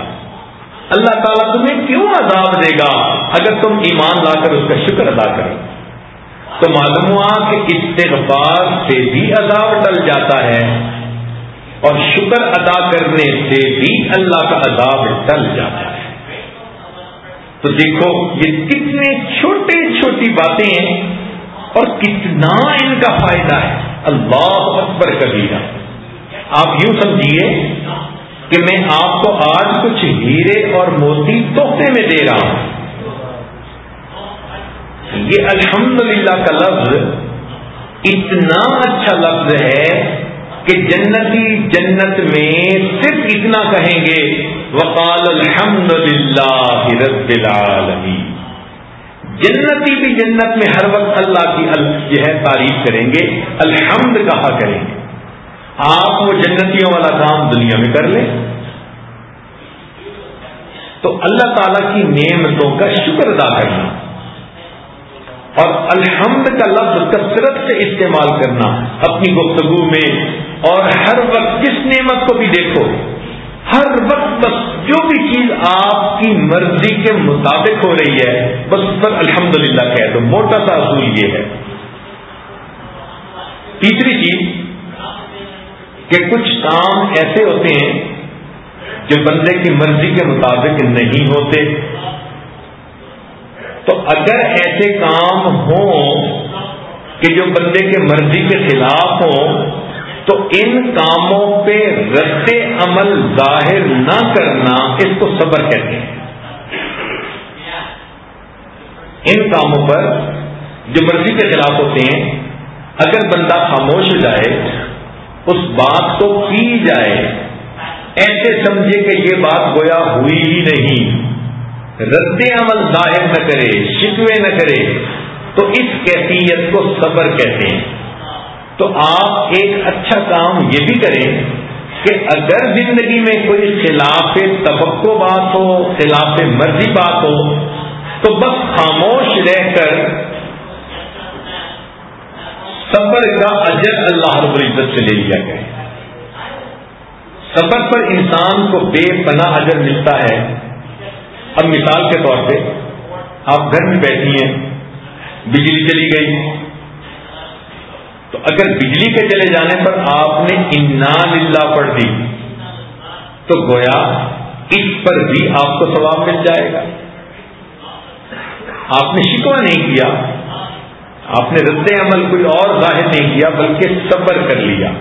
اللہ تعالیٰ تمہیں کیوں عذاب دے گا اگر تم ایمان لا کر اس کا شکر ادا کرو؟ تو معلوم ہوا کہ استغفار سے بھی عذاب ڈل جاتا ہے اور شکر ادا کرنے سے بھی اللہ کا عذاب ٹل جاتا ہے۔ تو دیکھو یہ کتنے چھوٹی چھوٹی باتیں ہیں اور کتنا ان کا فائدہ ہے۔ اللہ اکبر کبیرہ۔ آپ یوں سمجھیے کہ میں آپ کو آج کچھ ہیرے اور موتی تحفے میں دے رہا ہوں۔ یہ الحمدللہ کا لفظ اتنا اچھا لفظ ہے کہ جنتی جنت میں صرف اتنا کہیں گے۔ وقال الحمد للہ رب العالمین۔ جنتی بھی جنت میں ہر وقت اللہ کی جو ہے تعریف کریں گے، الحمد کہا کریں گے۔ آپ وہ جنتیوں والا کام دنیا میں کر لیں۔ تو اللہ تعالی کی نعمتوں کا شکر ادا کرنا۔ اور الحمد کا لفظ کثرت سے استعمال کرنا، اپنی گفتگو میں، اور ہر وقت کس نعمت کو بھی دیکھو۔ ہر وقت بس جو بھی چیز آپ کی مرضی کے مطابق ہو رہی ہے، بس اس پر الحمد للہ کہہ دو۔ موٹا سا اصول یہ ہے۔ تیسری چیز کہ کچھ کام ایسے ہوتے ہیں جو بندے کی مرضی کے مطابق نہیں ہوتے۔ تو اگر ایسے کام ہوں کہ جو بندے کے مرضی کے خلاف ہوں تو ان کاموں پہ رد عمل ظاہر نہ کرنا اس کو صبر کہتے ہیں۔ ان کاموں پر جو مرضی کے خلاف ہوتے ہیں، اگر بندہ خاموش ہو جائے، اس بات کو پی جائے، ایسے سمجھے کہ یہ بات گویا ہوئی ہی نہیں، رد عمل ظاہر نہ کرے، شکوے نہ کرے، تو اس کیفیت کو صبر کہتے ہیں۔ تو آپ ایک اچھا کام یہ بھی کریں کہ اگر زندگی میں کوئی خلاف توقع بات ہو، خلاف مرضی بات ہو، تو بس خاموش رہ کر صبر کا اجر اللہ رب العزت سے لے لیا گیا صبر پر انسان کو بے پناہ اجر ملتا ہے۔ اب مثال کے طور پہ آپ گھر میں بیٹھی ہیں، بجلی چلی گئی تو اگر بجلی کے چلے جانے پر آپ نے انا للہ پڑھ دی، تو گویا اس پر بھی آپ کو ثواب مل جائے گا۔ آپ نے شکوا نہیں کیا، آپ نے رد عمل کوئی اور ظاہر نہیں کیا، بلکہ صبر کر لیا۔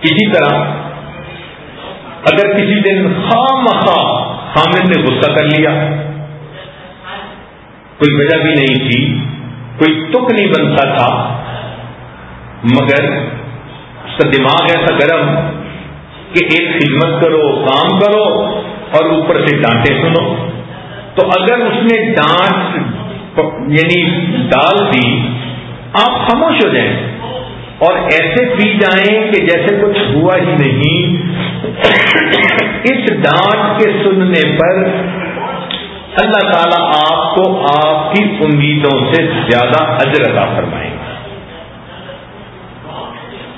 اسی طرح اگر کسی دن خام خواہ حامد نے غصہ کر لیا، کوئی وجہ بھی نہیں تھی، کوئی تک نہیں بنتا تھا مگر اس کا دماغ ایسا گرم کہ ایک خدمت کرو، کام کرو اور اوپر سے ڈانٹے سنو۔ تو اگر اس نے ڈانٹ یعنی ڈال دی، آپ خاموش ہو جائیں۔ اور ایسے پی جائیں کہ جیسے کچھ ہوا ہی نہیں۔ اس ڈانٹ کے سننے پر اللہ تعالیٰ آپ کو آپ کی امیدوں سے زیادہ اجر ادا فرمائیں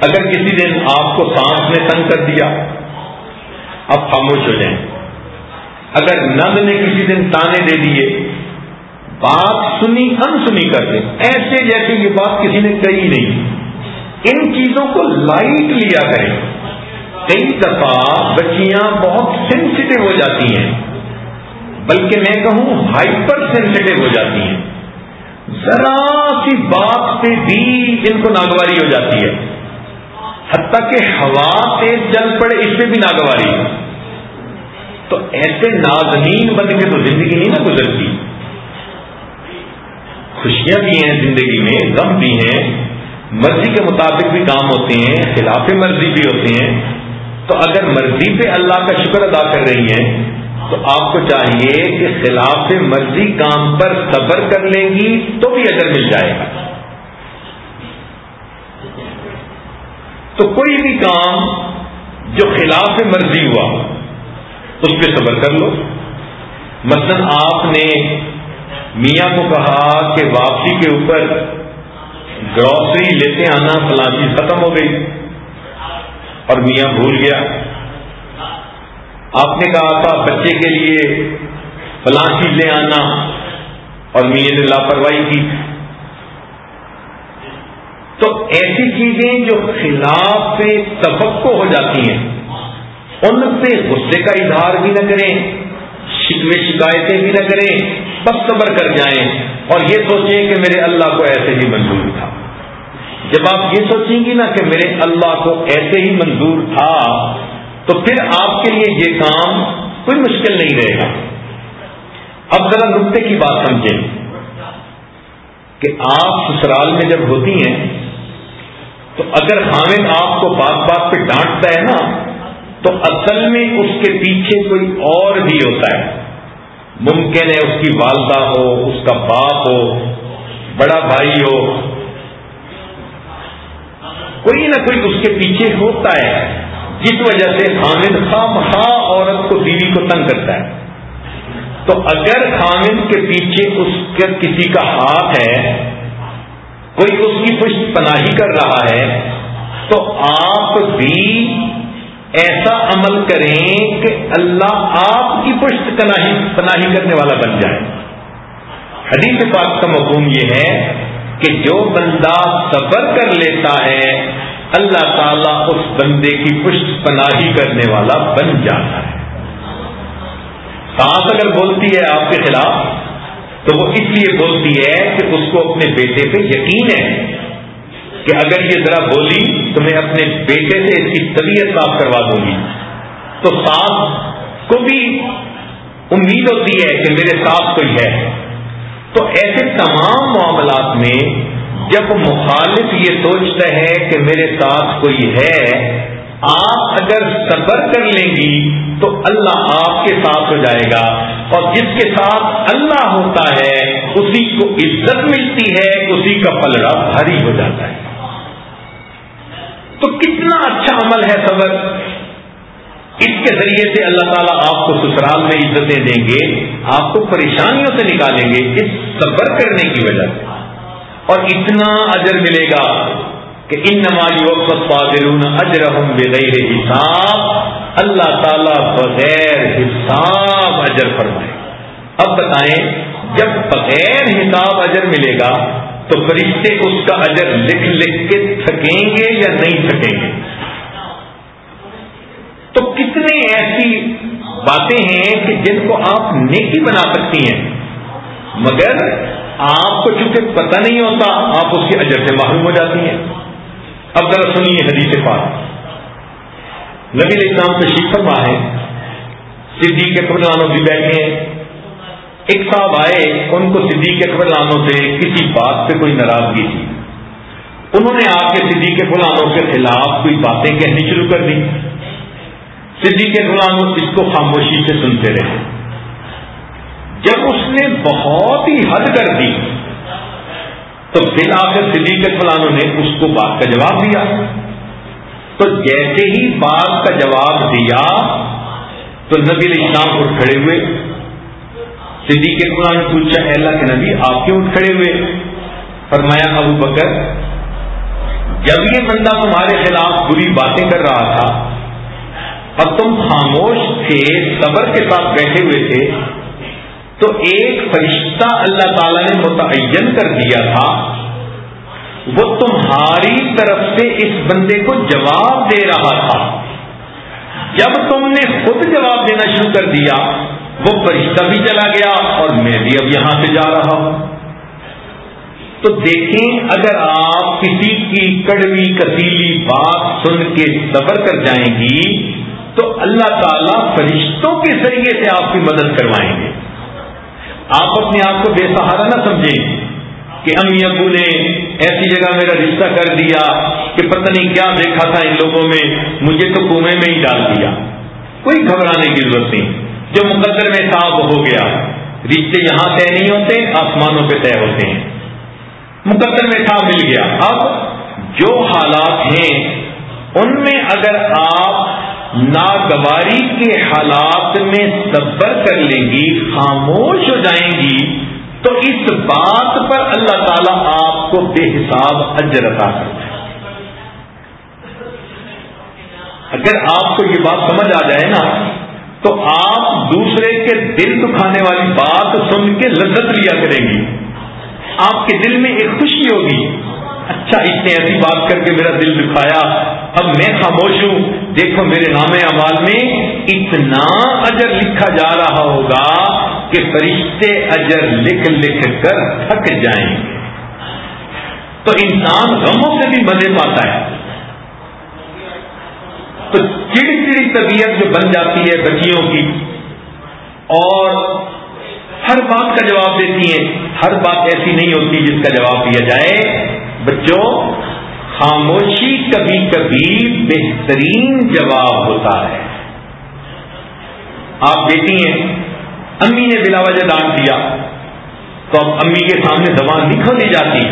اگر کسی دن آپ کو سانس نے تنگ کر دیا، اب خاموش ہو جائیں۔ اگر نند نے کسی دن تانے دے دیے، بات سنی ان سنی کر دیں۔ ایسے جیسے یہ بات کسی نے کہی نہیں۔ ان چیزوں کو لائٹ لیا کریں۔ کئی دفعہ بچیاں بہت سینسیٹیو ہو جاتی ہیں۔ بلکہ میں کہوں ہائپر سینسیٹیو ہو جاتی ہیں۔ ذرا سی بات پہ بھی ان کو ناگواری ہو جاتی ہے۔ حتیٰ کہ ہوا تیز چل پڑے، اس پہ بھی ناگواری۔ تو ایسے نازنین بن کے تو زندگی نہیں نا گزرتی۔ خوشیاں بھی ہیں زندگی میں، غم بھی ہیں۔ مرضی کے مطابق بھی کام ہوتے ہیں، خلاف مرضی بھی ہوتے ہیں۔ تو اگر مرضی پہ اللہ کا شکر ادا کر رہی ہیں، تو آپ کو چاہیے کہ خلاف مرضی کام پر صبر کر لیں گی تو بھی اگر مل جائے گا۔ تو کوئی بھی کام جو خلاف مرضی ہوا، اس پہ صبر کر لو۔ مثلا آپ نے میاں کو کہا کہ واپسی کے اوپر گروسری لیتے آنا، فلاں چیز ختم ہو گئی۔ اور میاں بھول گیا۔ آپ نے کہا تھا بچے کے لیے فلاں چیز لے آنا، اور میاں نے لاپرواہی کی۔ تو ایسی چیزیں جو خلاف توقع ہو جاتی ہیں، ان پہ غصے کا اظہار بھی نہ کریں شکوے شکایتیں بھی نہ کریں بس صبر کر جائیں۔ اور یہ سوچیں کہ میرے اللہ کو ایسے ہی منظور تھا۔ جب آپ یہ سوچیں گی نا کہ میرے اللہ کو ایسے ہی منظور تھا، تو پھر آپ کے لیے یہ کام کوئی مشکل نہیں رہے گا۔ اب ذرا نقطے کی بات سمجھیں کہ آپ سسرال میں جب ہوتی ہیں تو اگر حامد آپ کو بات بات پہ ڈانٹتا ہے نا، تو اصل میں اس کے پیچھے کوئی اور بھی ہوتا ہے۔ ممکن ہے اس کی والدہ ہو، اس کا باپ ہو، بڑا بھائی ہو۔ کوئی نہ کوئی اس کے پیچھے ہوتا ہے، جس وجہ سے حامد خام خواہ عورت کو بیوی کو تنگ کرتا ہے۔ تو اگر حامد کے پیچھے اس کے کسی کا ہاتھ ہے کوئی اس کی پشت پناہی کر رہا ہے، تو آپ بھی ایسا عمل کریں کہ اللہ آپ کی پشت پناہی پناہی کرنے والا بن جائے۔ حدیث پاک کا مفہوم یہ ہے کہ جو بندہ صبر کر لیتا ہے، اللہ تعالیٰ اس بندے کی پشت پناہی کرنے والا بن جاتا ہے۔ سانس اگر بولتی ہے آپ کے خلاف تو وہ اس لیے بولتی ہے کہ اس کو اپنے بیٹے پہ یقین ہے کہ اگر یہ ذرا بولی تو میں اپنے بیٹے سے اس کی طبیعت صاف کروا دوں گی۔ تو ساس کو بھی امید ہوتی ہے کہ میرے ساتھ کوئی ہے۔ تو ایسے تمام معاملات میں جب مخالف یہ سوچتا ہے کہ میرے ساتھ کوئی ہے آپ اگر صبر کر لیں گی تو اللہ آپ کے ساتھ ہو جائے گا اور جس کے ساتھ اللہ ہوتا ہے، اسی کو عزت ملتی ہے، اسی کا پلڑا بھاری ہو جاتا ہے۔ تو کتنا اچھا عمل ہے صبر۔ اس کے ذریعے سے اللہ تعالیٰ آپ کو سسرال میں عزتیں دیں گے، آپ کو پریشانیوں سے نکالیں گے اس صبر کرنے کی وجہ سے۔ اور اتنا اجر ملے گا۔ کہ ان نماز وقت پادرون اجر بغیر حساب، اللہ تعالیٰ بغیر حساب اجر فرمائے۔ اب بتائیں، جب بغیر حساب اجر ملے گا، تو فرشتے اس کا اجر لکھ لکھ کے تھکیں گے یا نہیں تھکیں گے؟ تو کتنے ایسی باتیں ہیں کہ جن کو آپ نیکی بنا سکتی ہیں، مگر آپ کو چونکہ پتہ نہیں ہوتا، آپ اس کے اجر سے معلوم ہو جاتی ہیں۔ اب ذرا سنیے حدیث پاک۔ نبی اسلام تشریف فرما ہے صدیق کے قبرانوں بھی بیٹھے ہیں۔ ایک صاحب آئے، ان کو صدیق اکبر لانوں سے کسی بات پہ کوئی ناراضگی تھی۔ انہوں نے آ کے صدیق فلانوں کے خلاف کوئی باتیں کہنی شروع کر دی۔ صدیق فلانوں اس کو خاموشی سے سنتے رہے۔ جب اس نے بہت ہی حد کر دی تو پھر صدیق فلانوں نے اس کو بات کا جواب دیا۔ تو جیسے ہی بات کا جواب دیا، تو نبی اسلام اٹھ کھڑے ہوئے۔ صدیق کے قرآن پوچھا اللہ کے نبی، آپ کیوں اٹھ کھڑے ہوئے؟ فرمایا، ابو بکر، جب یہ بندہ تمہارے خلاف بری باتیں کر رہا تھا، اور تم خاموش تھے، صبر کے ساتھ بیٹھے ہوئے تھے تو ایک فرشتہ اللہ تعالی نے متعین کر دیا تھا، وہ تمہاری طرف سے اس بندے کو جواب دے رہا تھا۔ جب تم نے خود جواب دینا شروع کر دیا، وہ فرشتہ بھی چلا گیا اور میں بھی اب یہاں سے جا رہا ہوں۔ تو دیکھیں، اگر آپ کسی کی کڑوی کسیلی بات سن کے صبر کر جائیں گی، تو اللہ تعالیٰ فرشتوں کے ذریعے سے آپ کی مدد کروائیں گے۔ آپ اپنے آپ کو بے سہارا نہ سمجھیں کہ امی ابو نے ایسی جگہ میرا رشتہ کر دیا کہ پتہ نہیں کیا دیکھا تھا ان لوگوں میں، مجھے تو کنویں میں ہی ڈال دیا۔ کوئی گھبرانے کی ضرورت نہیں۔ جو مقدر میں صاف ہو گیا، رشتے یہاں طے نہیں ہوتے، آسمانوں پہ طے ہوتے ہیں۔ مقدر میں تھا مل گیا۔ اب جو حالات ہیں، ان میں اگر آپ ناگواری کے حالات میں صبر کر لیں گی، خاموش ہو جائیں گی، تو اس بات پر اللہ تعالیٰ آپ کو بے حساب اجر عطا کرتا ہے اگر آپ کو یہ بات سمجھ آ جائے نا، تو آپ دوسرے کے دل دکھانے والی بات سن کے لذت لیا کریں گی۔ آپ کے دل میں ایک خوشی ہوگی۔ اچھا اس نے ایسی بات کر کے میرا دل دکھایا۔ اب میں خاموش ہوں۔ دیکھو میرے نام امال میں اتنا اجر لکھا جا رہا ہوگا کہ فرشتے اجر لکھ لکھ کر تھک جائیں۔ گے تو انسان غموں سے بھی مزے پاتا ہے۔ تو چڑی چڑی طبیعت جو بن جاتی ہے بچیوں کی اور ہر بات کا جواب دیتی ہیں۔ ہر بات ایسی نہیں ہوتی جس کا جواب دیا جائے۔ بچوں، خاموشی کبھی کبھی بہترین جواب ہوتا ہے۔ آپ دیکھتی ہیں، امی نے بلا وجہ ڈانٹ دیا، تو اب امی کے سامنے زبان نہیں کھولی جاتی۔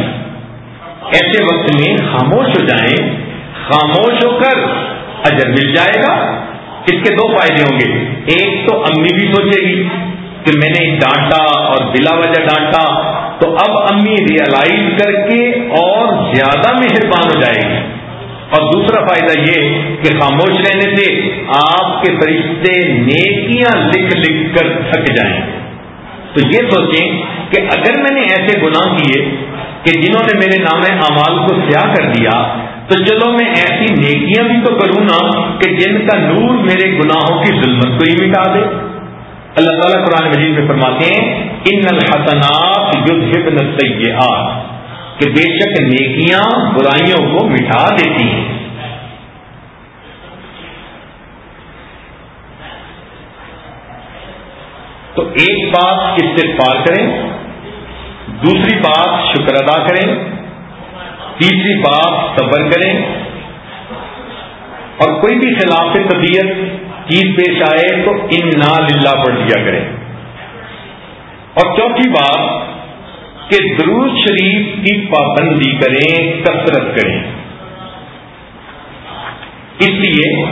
ایسے وقت میں خاموش ہو جائیں، خاموش ہو کر اجر مل جائے گا۔ اس کے دو فائدے ہوں گے۔ ایک تو امی بھی سوچے گی کہ میں نے ڈانٹا اور بلا وجہ ڈانٹا تو اب امی ریئلائز کر کے اور زیادہ مہربان ہو جائے گی۔ اور دوسرا فائدہ یہ کہ خاموش رہنے سے آپ کے فرشتے نیکیاں لکھ لکھ کر تھک جائیں۔ تو یہ سوچیں کہ اگر میں نے ایسے گناہ کیے کہ جنہوں نے میرے نام اعمال کو سیاہ کر دیا، تو چلو میں ایسی نیکیاں بھی تو کروں نا کہ جن کا نور میرے گناہوں کی ظلمت کو ہی مٹا دے۔ اللہ تعالیٰ قرآن مجید میں فرماتے ہیں ان الحسنات یذہبن السیئات کہ بے شک نیکیاں برائیوں کو مٹا دیتی ہیں۔ تو ایک بات اس سے پار کریں، دوسری بات شکر ادا کریں، تیسری بات صبر کریں، اور کوئی بھی خلاف طبیعت چیز پیش آئے تو ان نا للہ پڑھ دیا کریں۔ اور چوتھی بات کہ درود شریف کی پابندی کریں، کثرت کریں۔ اس لیے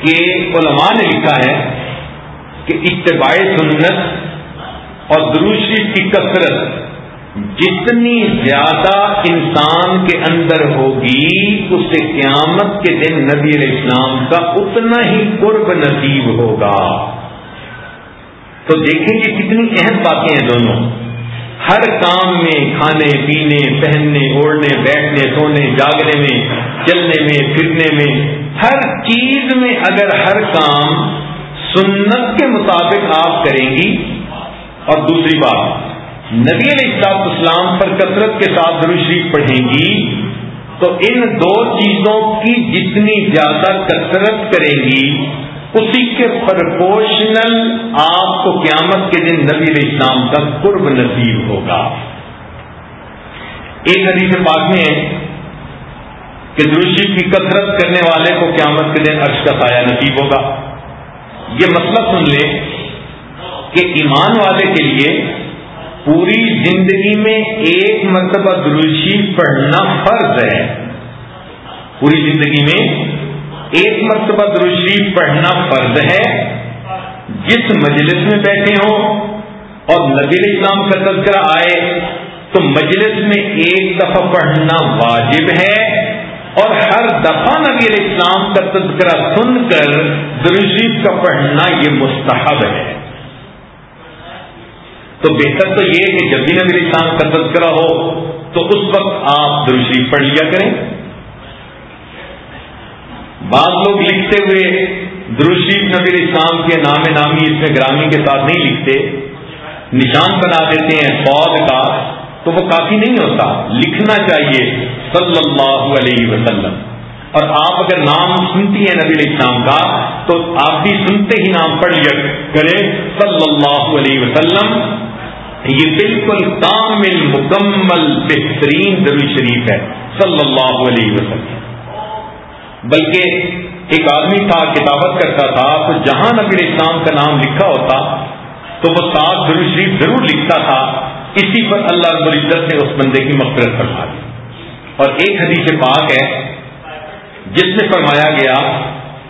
کہ علماء نے لکھا ہے کہ اتباع سنت اور درود شریف کی کثرت جتنی زیادہ انسان کے اندر ہوگی اس قیامت کے دن نبی علیہ السلام کا اتنا ہی قرب نصیب ہوگا۔ تو دیکھیں گے کتنی اہم باتیں ہیں دونوں۔ ہر کام میں کھانے، پینے، پہننے، اوڑھنے، بیٹھنے، سونے، جاگنے میں، چلنے میں، پھرنے میں، ہر چیز میں اگر ہر کام سنت کے مطابق آپ کریں گی، اور دوسری بات نبی علیہ السلاط اسلام پر کثرت کے ساتھ شریف پڑھیں گی، تو ان دو چیزوں کی جتنی زیادہ کثرت کریں گی، اسی کے پرپوشنل آپ کو قیامت کے دن نبی علیہ السلام کا قرب نصیب ہوگا۔ ایک حدیث پاک میں ہے کہ درشی کی کثرت کرنے والے کو قیامت کے دن عرش کا سایہ نصیب ہوگا۔ یہ مسئلہ سن لیں کہ ایمان والے کے لیے پوری زندگی میں ایک مرتبہ دروشی پڑھنا فرض ہے۔ پوری زندگی میں ایک مرتبہ شریف پڑھنا فرض ہے۔ جس مجلس میں بیٹھے ہوں اور نبی اسلام کا تذکرہ آئے تو مجلس میں ایک دفعہ پڑھنا واجب ہے۔ اور ہر دفعہ نبی علیہ السلام کا تذکرہ سن کر دروشریف کا پڑھنا یہ مستحب ہے۔ تو بہتر تو یہ کہ جب بھی نبی علیہ السلام کا تذکرہ ہو، تو اس وقت آپ دروشریف پڑھ لیا کریں۔ بعض لوگ لکھتے ہوئے دروشریف نبی علیہ السلام کے نام نامی اس میں گرامی کے ساتھ نہیں لکھتے، نشان بنا دیتے ہیں فوج کا، تو وہ کافی نہیں ہوتا۔ لکھنا چاہیے صلی اللہ علیہ وسلم۔ اور آپ اگر نام سنتی ہیں نبی علیہ السلام کا، تو آپ بھی سنتے ہی نام پڑھ لیا کریں۔ صلی اللہ علیہ وسلم یہ بالکل کامل مکمل بہترین ضروری شریف ہے، صلی اللہ علیہ وسلم۔ بلکہ ایک آدمی تھا، کتابت کرتا تھا، تو جہاں نبی علیہ السلام کا نام لکھا ہوتا، تو وہ سات ضروری شریف ضرور لکھتا تھا۔ اسی پر اللہ رب العزت نے اس بندے کی مفرت فرما دی۔ اور ایک حدیث پاک ہے، جس میں فرمایا گیا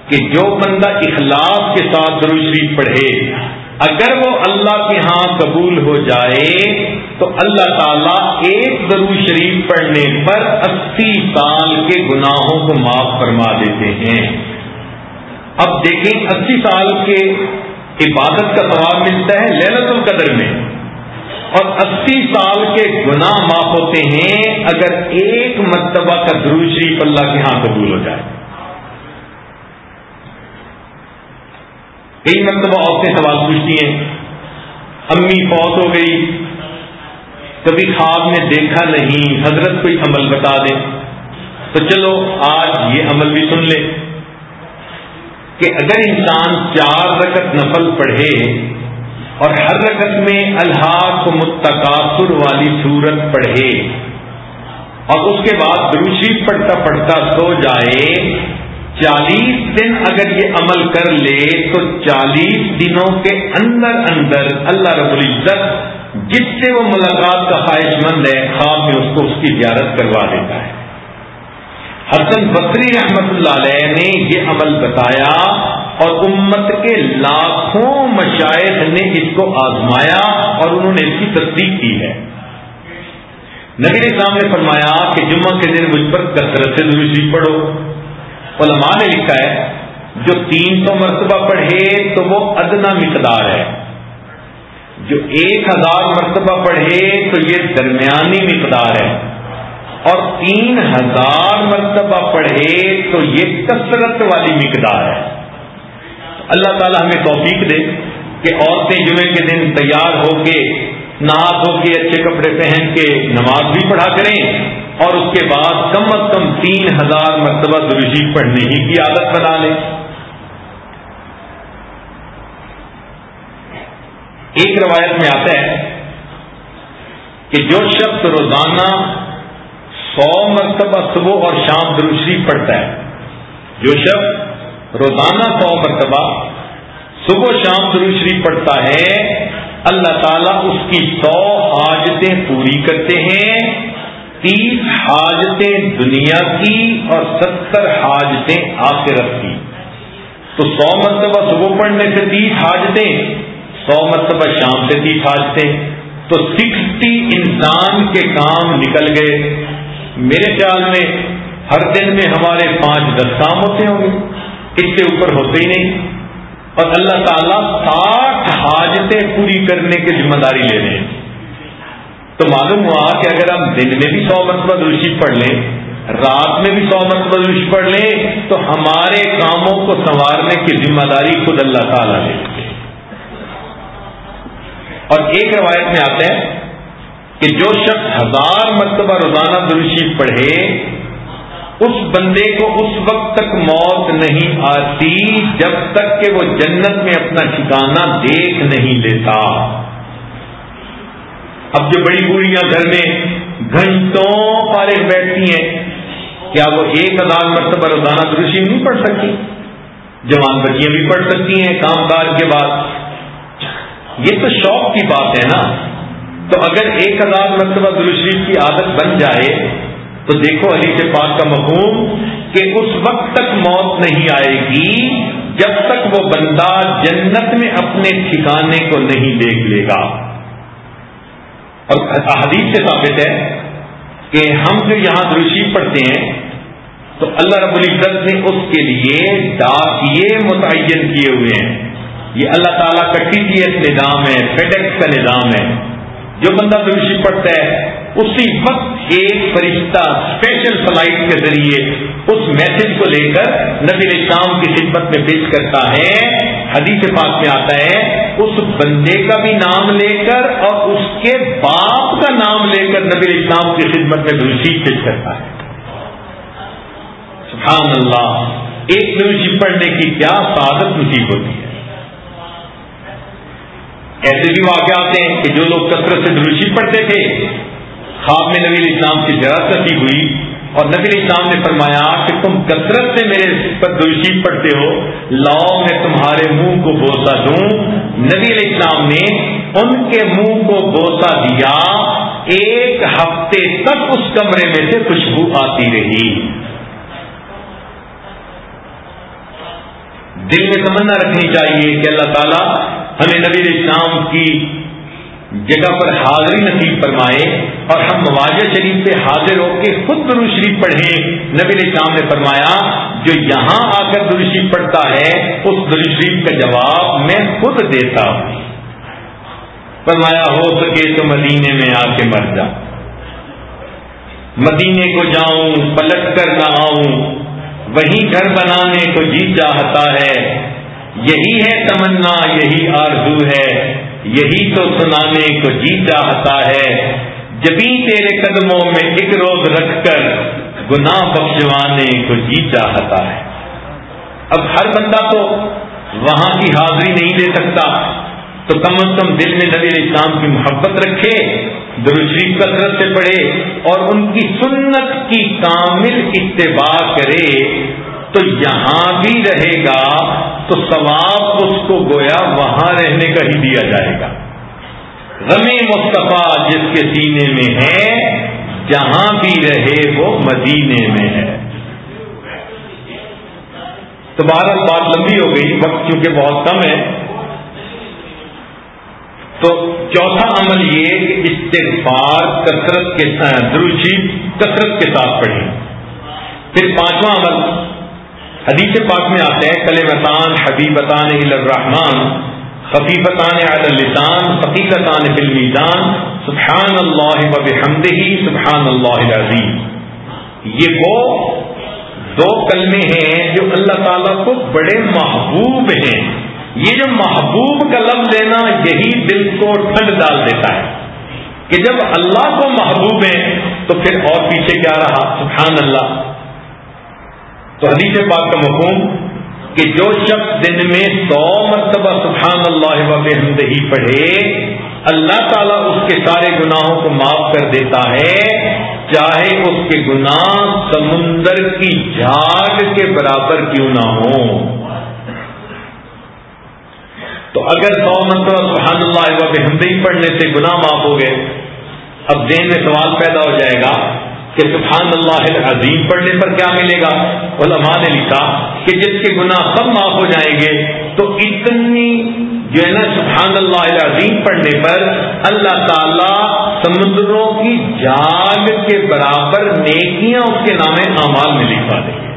کہ جو بندہ اخلاص کے ساتھ ضرور شریف پڑھے اگر وہ اللہ کے ہاں قبول ہو جائے، تو اللہ تعالیٰ ایک ضرور شریف پڑھنے پر اسی سال کے گناہوں کو معاف فرما دیتے ہیں۔ اب دیکھیں، اسی سال کے عبادت کا ثواب ملتا ہے للت القدر میں۔ اور اسی سال کے گناہ معاف ہوتے ہیں اگر ایک مرتبہ کا درو شریف اللہ کے ہاں قبول ہو جائے۔ کئی مرتبہ عورتیں سوال پوچھتی ہیں، امی فوت ہو گئی، کبھی خواب میں دیکھا نہیں، حضرت کوئی عمل بتا دیں تو چلو، آج یہ عمل بھی سن لے۔ کہ اگر انسان چار رکت نفل پڑھے اور ہر رقط میں اللہ کو متقاصر والی صورت پڑھے اور اس کے بعد دروشی پڑھتا پڑھتا سو جائے چالیس دن اگر یہ عمل کر لے تو چالیس دنوں کے اندر اندر اللہ رب العزت جس سے وہ ملاقات کا خواہش مند ہے، خواب میں اس کو اس کی زیارت کروا دیتا ہے۔ حسن بصری رحمت اللہ علیہ نے یہ عمل بتایا اور امت کے لاکھوں مشاعر نے اس کو آزمایا اور انہوں نے اس کی تصدیق کی ہے۔ نبی اسلام نے فرمایا کہ جمعہ کے دن مجھ پر کثرت سے دروشی پڑھو۔ علماء نے لکھا ہے، جو تین سو مرتبہ پڑھے تو وہ ادنا مقدار ہے۔ جو ایک ہزار مرتبہ پڑھے تو یہ درمیانی مقدار ہے۔ اور تین ہزار مرتبہ پڑھے تو یہ کثرت والی مقدار ہے۔ اللہ تعالیٰ ہمیں توفیق دے کہ عورتیں جمعے کے دن تیار ہو کے نہا دھو کے، اچھے کپڑے پہن کے نماز بھی پڑھا کریں۔ اور اس کے بعد کم از کم تین ہزار مرتبہ درجی پڑھنے ہی کی عادت بنا لیں۔ ایک روایت میں آتا ہے کہ جو شخص روزانہ سو مرتبہ صبح اور شام دروشری پڑھتا ہے، جو شخص روزانہ سو مرتبہ صبح شام شروع شریف پڑھتا ہے، اللہ تعالیٰ اس کی سو حاجتیں پوری کرتے ہیں۔ تیس حاجتیں دنیا کی اور ستر حاجتیں آخرت کی۔ تو سو مرتبہ صبح پڑھنے سے تیس حاجتیں، سو مرتبہ شام سے تیس حاجتیں۔ تو سکسٹی انسان کے کام نکل گئے۔ میرے خیال میں ہر دن میں ہمارے پانچ دس کام ہوتے ہوں گے۔ اس سے اوپر ہوتے ہی نہیں۔ اور اللہ تعالیٰ ساٹھ حاجتیں پوری کرنے کی ذمہ داری لے رہے ہیں۔ تو معلوم ہوا کہ اگر ہم دن میں بھی سو مرتبہ دوشی پڑھ لیں، رات میں بھی سو مرتبہ دوشی پڑھ لیں، تو ہمارے کاموں کو سنوارنے کی ذمہ داری خود اللہ تعالیٰ لے اور ایک روایت میں آتا ہے کہ جو شخص ہزار مرتبہ روزانہ دروشی پڑھے، اس بندے کو اس وقت تک موت نہیں آتی جب تک کہ وہ جنت میں اپنا ٹھکانا دیکھ نہیں لیتا۔ اب جو بڑی بوڑھیاں گھر میں گھنٹوں پارے بیٹھتی ہیں، کیا وہ ایک ہزار مرتبہ روزانہ درشی نہیں پڑھ سکتی؟ جوان بچیاں بھی پڑھ سکتی ہیں کام کاج کے بعد۔ یہ تو شوق کی بات ہے نا۔ تو اگر ایک ہزار مرتبہ درشریف کی عادت بن جائے، تو دیکھو علی سے پاک کا مفہوم کہ اس وقت تک موت نہیں آئے گی جب تک وہ بندہ جنت میں اپنے ٹھکانے کو نہیں دیکھ لے گا۔ اور احادیث سے ثابت ہے کہ ہم جو یہاں دروشی پڑھتے ہیں، تو اللہ رب العزت نے اس کے لیے ڈاکیے متعین کیے ہوئے ہیں۔ یہ اللہ تعالیٰ کا ٹی ٹی ایس نظام ہے، فیڈیکس کا نظام ہے۔ جو بندہ دروشی پڑھتا ہے اسی وقت ایک فرشتہ اسپیشل فلائٹ کے ذریعے اس میسج کو لے کر نبی اسلام کی خدمت میں پیش کرتا ہے۔ حدیث پاک میں آتا ہے، اس بندے کا بھی نام لے کر اور اس کے باپ کا نام لے کر نبی اسلام کی خدمت میں دروشی پیش کرتا ہے۔ سبحان اللہ ایک دروشی پڑھنے کی کیا سعادت نصیب ہوتی ہے۔ ایسے بھی واقعات ہیں کہ جو لوگ کثرت سے دروشی پڑھتے تھے خواب میں نبی اسلام کی زیادہ نصیب ہوئی اور نبی اسلام نے فرمایا کہ تم کثرت سے میرے پر دروشی پڑھتے ہو، لاؤ میں تمہارے منہ کو بوسا دوں۔ نبی علیہ السلام نے ان کے منہ کو بوسا دیا۔ ایک ہفتے تک اس کمرے میں سے خوشبو آتی رہی۔ دل میں تمنا رکھنی چاہیے کہ اللہ تعالیٰ ہمیں نبی اسلام کی جگہ پر حاضری نصیب فرمائے اور ہم مواجہ شریف سے حاضر ہو کے خود درو شریف پڑھیں۔ نبی اسلام نے فرمایا، جو یہاں آ کر درو شریف پڑھتا ہے، اس درو شریف کا جواب میں خود دیتا ہوں۔ فرمایا، ہو سکے تو مدینے میں آ کے مر جا۔ مدینے کو جاؤں، پلٹ کر نہ آؤں۔ وہیں گھر بنانے کو جی چاہتا ہے۔ یہی ہے تمنا، یہی آرزو ہے۔ یہی تو سنانے کو جی چاہتا ہے۔ جبھی تیرے قدموں میں ایک روز رکھ کر گناہ بخشوانے کو جی چاہتا ہے۔ اب ہر بندہ تو وہاں کی حاضری نہیں دے سکتا۔ تو کم از کم دل میں نبی اسلام کی محبت رکھے دروشریف کثرت سے پڑھے اور ان کی سنت کی کامل اتباع کرے۔ تو یہاں بھی رہے گا تو ثواب اس کو گویا وہاں رہنے کا ہی دیا جائے گا۔ غم مصطفیٰ جس کے سینے میں ہے، جہاں بھی رہے وہ مدینے میں ہے۔ تو بہرحال بات لمبی ہو گئی، وقت چونکہ بہت کم ہے۔ تو چوتھا عمل یہ کہ استغفار کثرت کے ساتھ کثرت کے ساتھ پڑھی پھر پانچواں عمل حدیث پاک میں آتے ہیں کل متان حبیبتان الرحمان خفیفتان اللسان فقیقتان بالمیزان سبحان اللہ وبحمدہ سبحان اللہ العظیم۔ یہ وہ دو کلمے ہیں جو اللہ تعالیٰ کو بڑے محبوب ہیں۔ یہ جو محبوب کا لفظ لینا یہی دل کو ٹھنڈ ڈال دیتا ہے۔ کہ جب اللہ کو محبوب ہیں، تو پھر اور پیچھے کیا رہا؟ سبحان اللہ۔ تو حدیث پاک کا مفہوم کہ جو شخص دن میں سو مرتبہ سبحان اللہ وبحمدہی پڑھے، اللہ تعالیٰ اس کے سارے گناہوں کو معاف کر دیتا ہے، چاہے اس کے گناہ سمندر کی جھاگ کے برابر کیوں نہ ہو تو اگر سو مرتبہ سبحان اللہ وبحمدہی پڑھنے سے گناہ معاف ہو گئے، اب دین میں سوال پیدا ہو جائے گا کہ سبحان اللہ عظیم پڑھنے پر کیا ملے گا؟ علماء نے لکھا کہ جس کے گناہ سب معاف ہو جائیں گے، تو اتنی جو ہے نا سبحان اللہ عظیم پڑھنے پر اللہ تعالی سمندروں کی جاگ کے برابر نیکیاں اس کے نام اعمال میں لکھوا دیں گے۔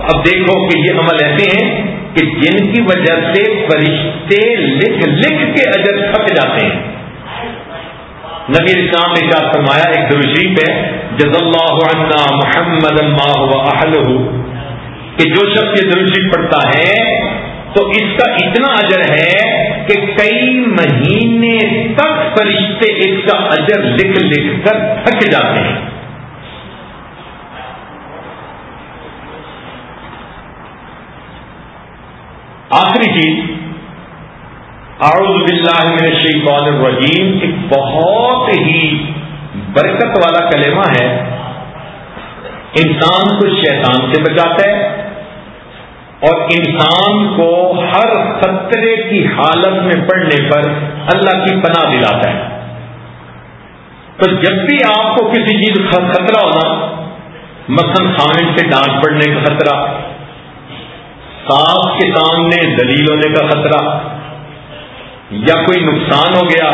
اب دیکھو کہ یہ عمل ایسے ہیں کہ جن کی وجہ سے فرشتے لکھ لکھ کے اجر تھک جاتے ہیں۔ نبی اسلام نے کیا فرمایا؟ ایک دروشریف ہے جز اللہ عنا محمد اللہ کہ جو شخص یہ دروشریف پڑھتا ہے، تو اس کا اتنا اجر ہے کہ کئی مہینے تک فرشتے اس کا اجر لکھ لکھ کر تھک جاتے ہیں۔ آخری چیز اعوذ باللہ من الشیطان الرجیم، ایک بہت ہی برکت والا کلمہ ہے۔ انسان کو شیطان سے بچاتا ہے اور انسان کو ہر خطرے کی حالت میں پڑھنے پر اللہ کی پناہ دلاتا ہے۔ تو جب بھی آپ کو کسی چیز کا خطرہ ہونا، مثلاً خامن سے ڈانٹ پڑنے کا خطرہ سانس کے سامنے دلیل ہونے کا خطرہ یا کوئی نقصان ہو گیا،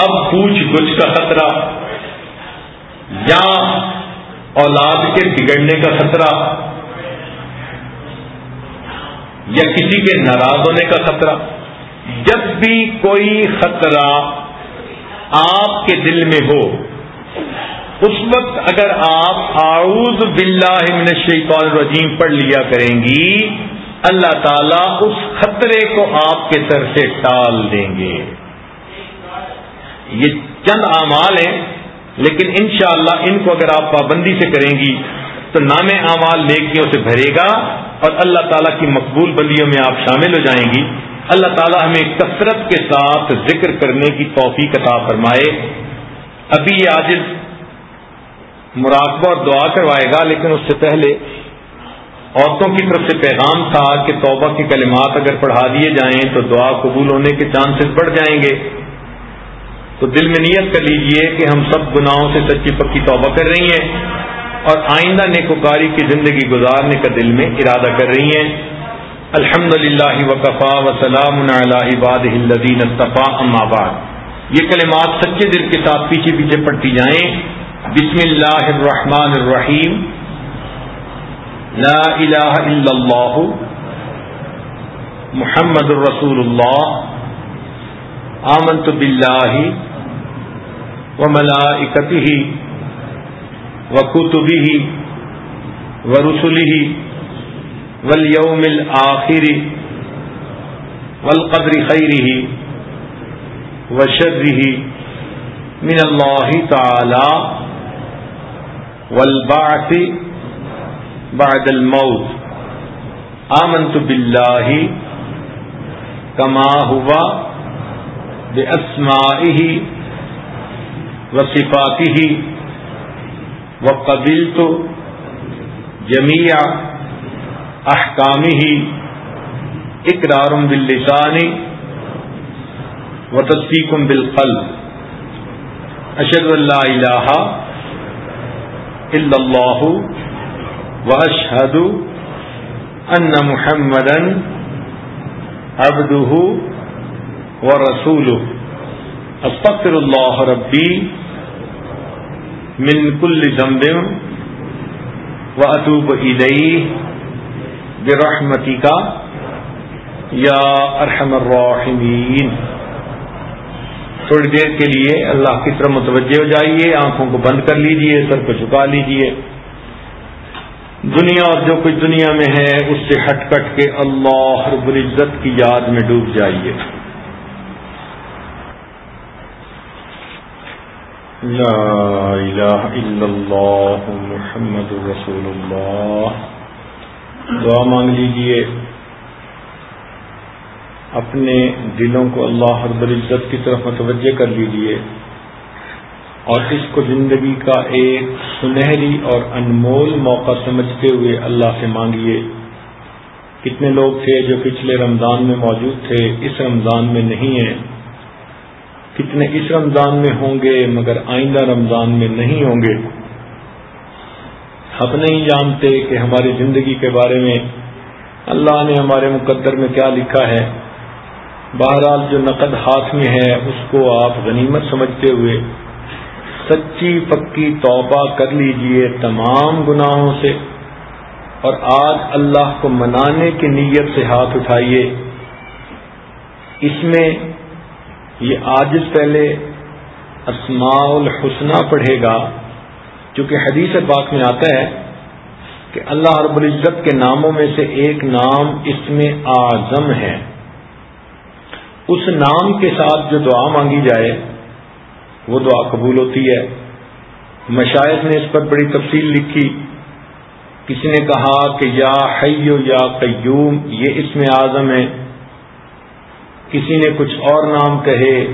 اب پوچھ گچھ کا خطرہ، یا اولاد کے بگڑنے کا خطرہ، یا کسی کے ناراض ہونے کا خطرہ۔ جب بھی کوئی خطرہ آپ کے دل میں ہو، اس وقت اگر آپ آؤز باللہ من الشیطان الرجیم پڑھ لیا کریں گی اللہ تعالیٰ اس خطرے کو آپ کے سر سے ٹال دیں گے۔ یہ چند اعمال ہیں، لیکن انشاءاللہ ان کو اگر آپ پابندی سے کریں گی تو نام اعمال نیکیوں سے بھرے گا اور اللہ تعالیٰ کی مقبول بندیوں میں آپ شامل ہو جائیں گی۔ اللہ تعالیٰ ہمیں کثرت کے ساتھ ذکر کرنے کی توفیق عطا فرمائے۔ ابھی یہ آج مراقبہ اور دعا کروائے گا، لیکن اس سے پہلے عورتوں کی طرف سے پیغام تھا کہ توبہ کے کلمات اگر پڑھا دیے جائیں تو دعا قبول ہونے کے چانسز بڑھ جائیں گے۔ تو دل میں نیت کر لیجیے کہ ہم سب گناہوں سے سچی پکی توبہ کر رہی ہیں اور آئندہ نیکوکاری کی زندگی گزارنے کا دل میں ارادہ کر رہی ہیں۔ الحمد للہ وقفا وسلام عباد الدین اما بعد۔ یہ کلمات سچے دل کے ساتھ پیچھے پیچھے پڑتی جائیں۔ بسم اللہ الرحمن الرحیم۔ لا الہ الا اللہ محمد الرسول اللہ آمنت باللہ وملائکته وكتبه ورسله واليوم الآخر والقدر خيره وشره من الله تعالى والبعث بعد الموت. آمنت باللہ کما ہوا بالله كما هو بأسمائه وصفاته وقبلت جميع احکامه اقرار باللسان وتصديق بالقلب. اشهد ان لا اله الا الله واشهد ان محمدا عبده ورسوله. استغفر الله ربي من كل ذنب واتوب اليه برحمتی کا یا ارحم الراحمین تھوڑی دیر کے لیے اللہ کی طرف متوجہ ہو جائیے، آنکھوں کو بند کر لیجیے سر کو چکا لیجیے دنیا اور جو کچھ دنیا میں ہے، اس سے ہٹ کٹ کے اللہ رب العزت کی یاد میں ڈوب جائیے۔ لا الہ الا اللہ محمد رسول اللہ۔ دعا مانگ لیجیے۔ اپنے دلوں کو اللہ رب العزت کی طرف متوجہ کر لیجیے۔ اور اس کو زندگی کا ایک سنہری اور انمول موقع سمجھتے ہوئے اللہ سے مانگیے۔ کتنے لوگ تھے جو پچھلے رمضان میں موجود تھے، اس رمضان میں نہیں ہیں۔ کتنے اس رمضان میں ہوں گے، مگر آئندہ رمضان میں نہیں ہوں گے۔ ہم نہیں جانتے کہ ہماری زندگی کے بارے میں اللہ نے ہمارے مقدر میں کیا لکھا ہے۔ بہرحال جو نقد ہاتھ میں ہے، اس کو آپ غنیمت سمجھتے ہوئے سچی پکی توبہ کر لیجیے تمام گناہوں سے اور آج اللہ کو منانے کی نیت سے ہاتھ اٹھائیے۔ اس میں یہ آج پہلے اسماع الحسنہ پڑھے گا، چونکہ حدیث پاک میں آتا ہے کہ اللہ رب العزت کے ناموں میں سے ایک نام اس میں آزم ہے۔ اس نام کے ساتھ جو دعا مانگی جائے وہ دعا قبول ہوتی ہے۔ مشاعد نے اس پر بڑی تفصیل لکھی۔ کسی نے کہا کہ یا حیو یا قیوم، یہ اس میں اعظم ہے۔ کسی نے کچھ اور نام کہے۔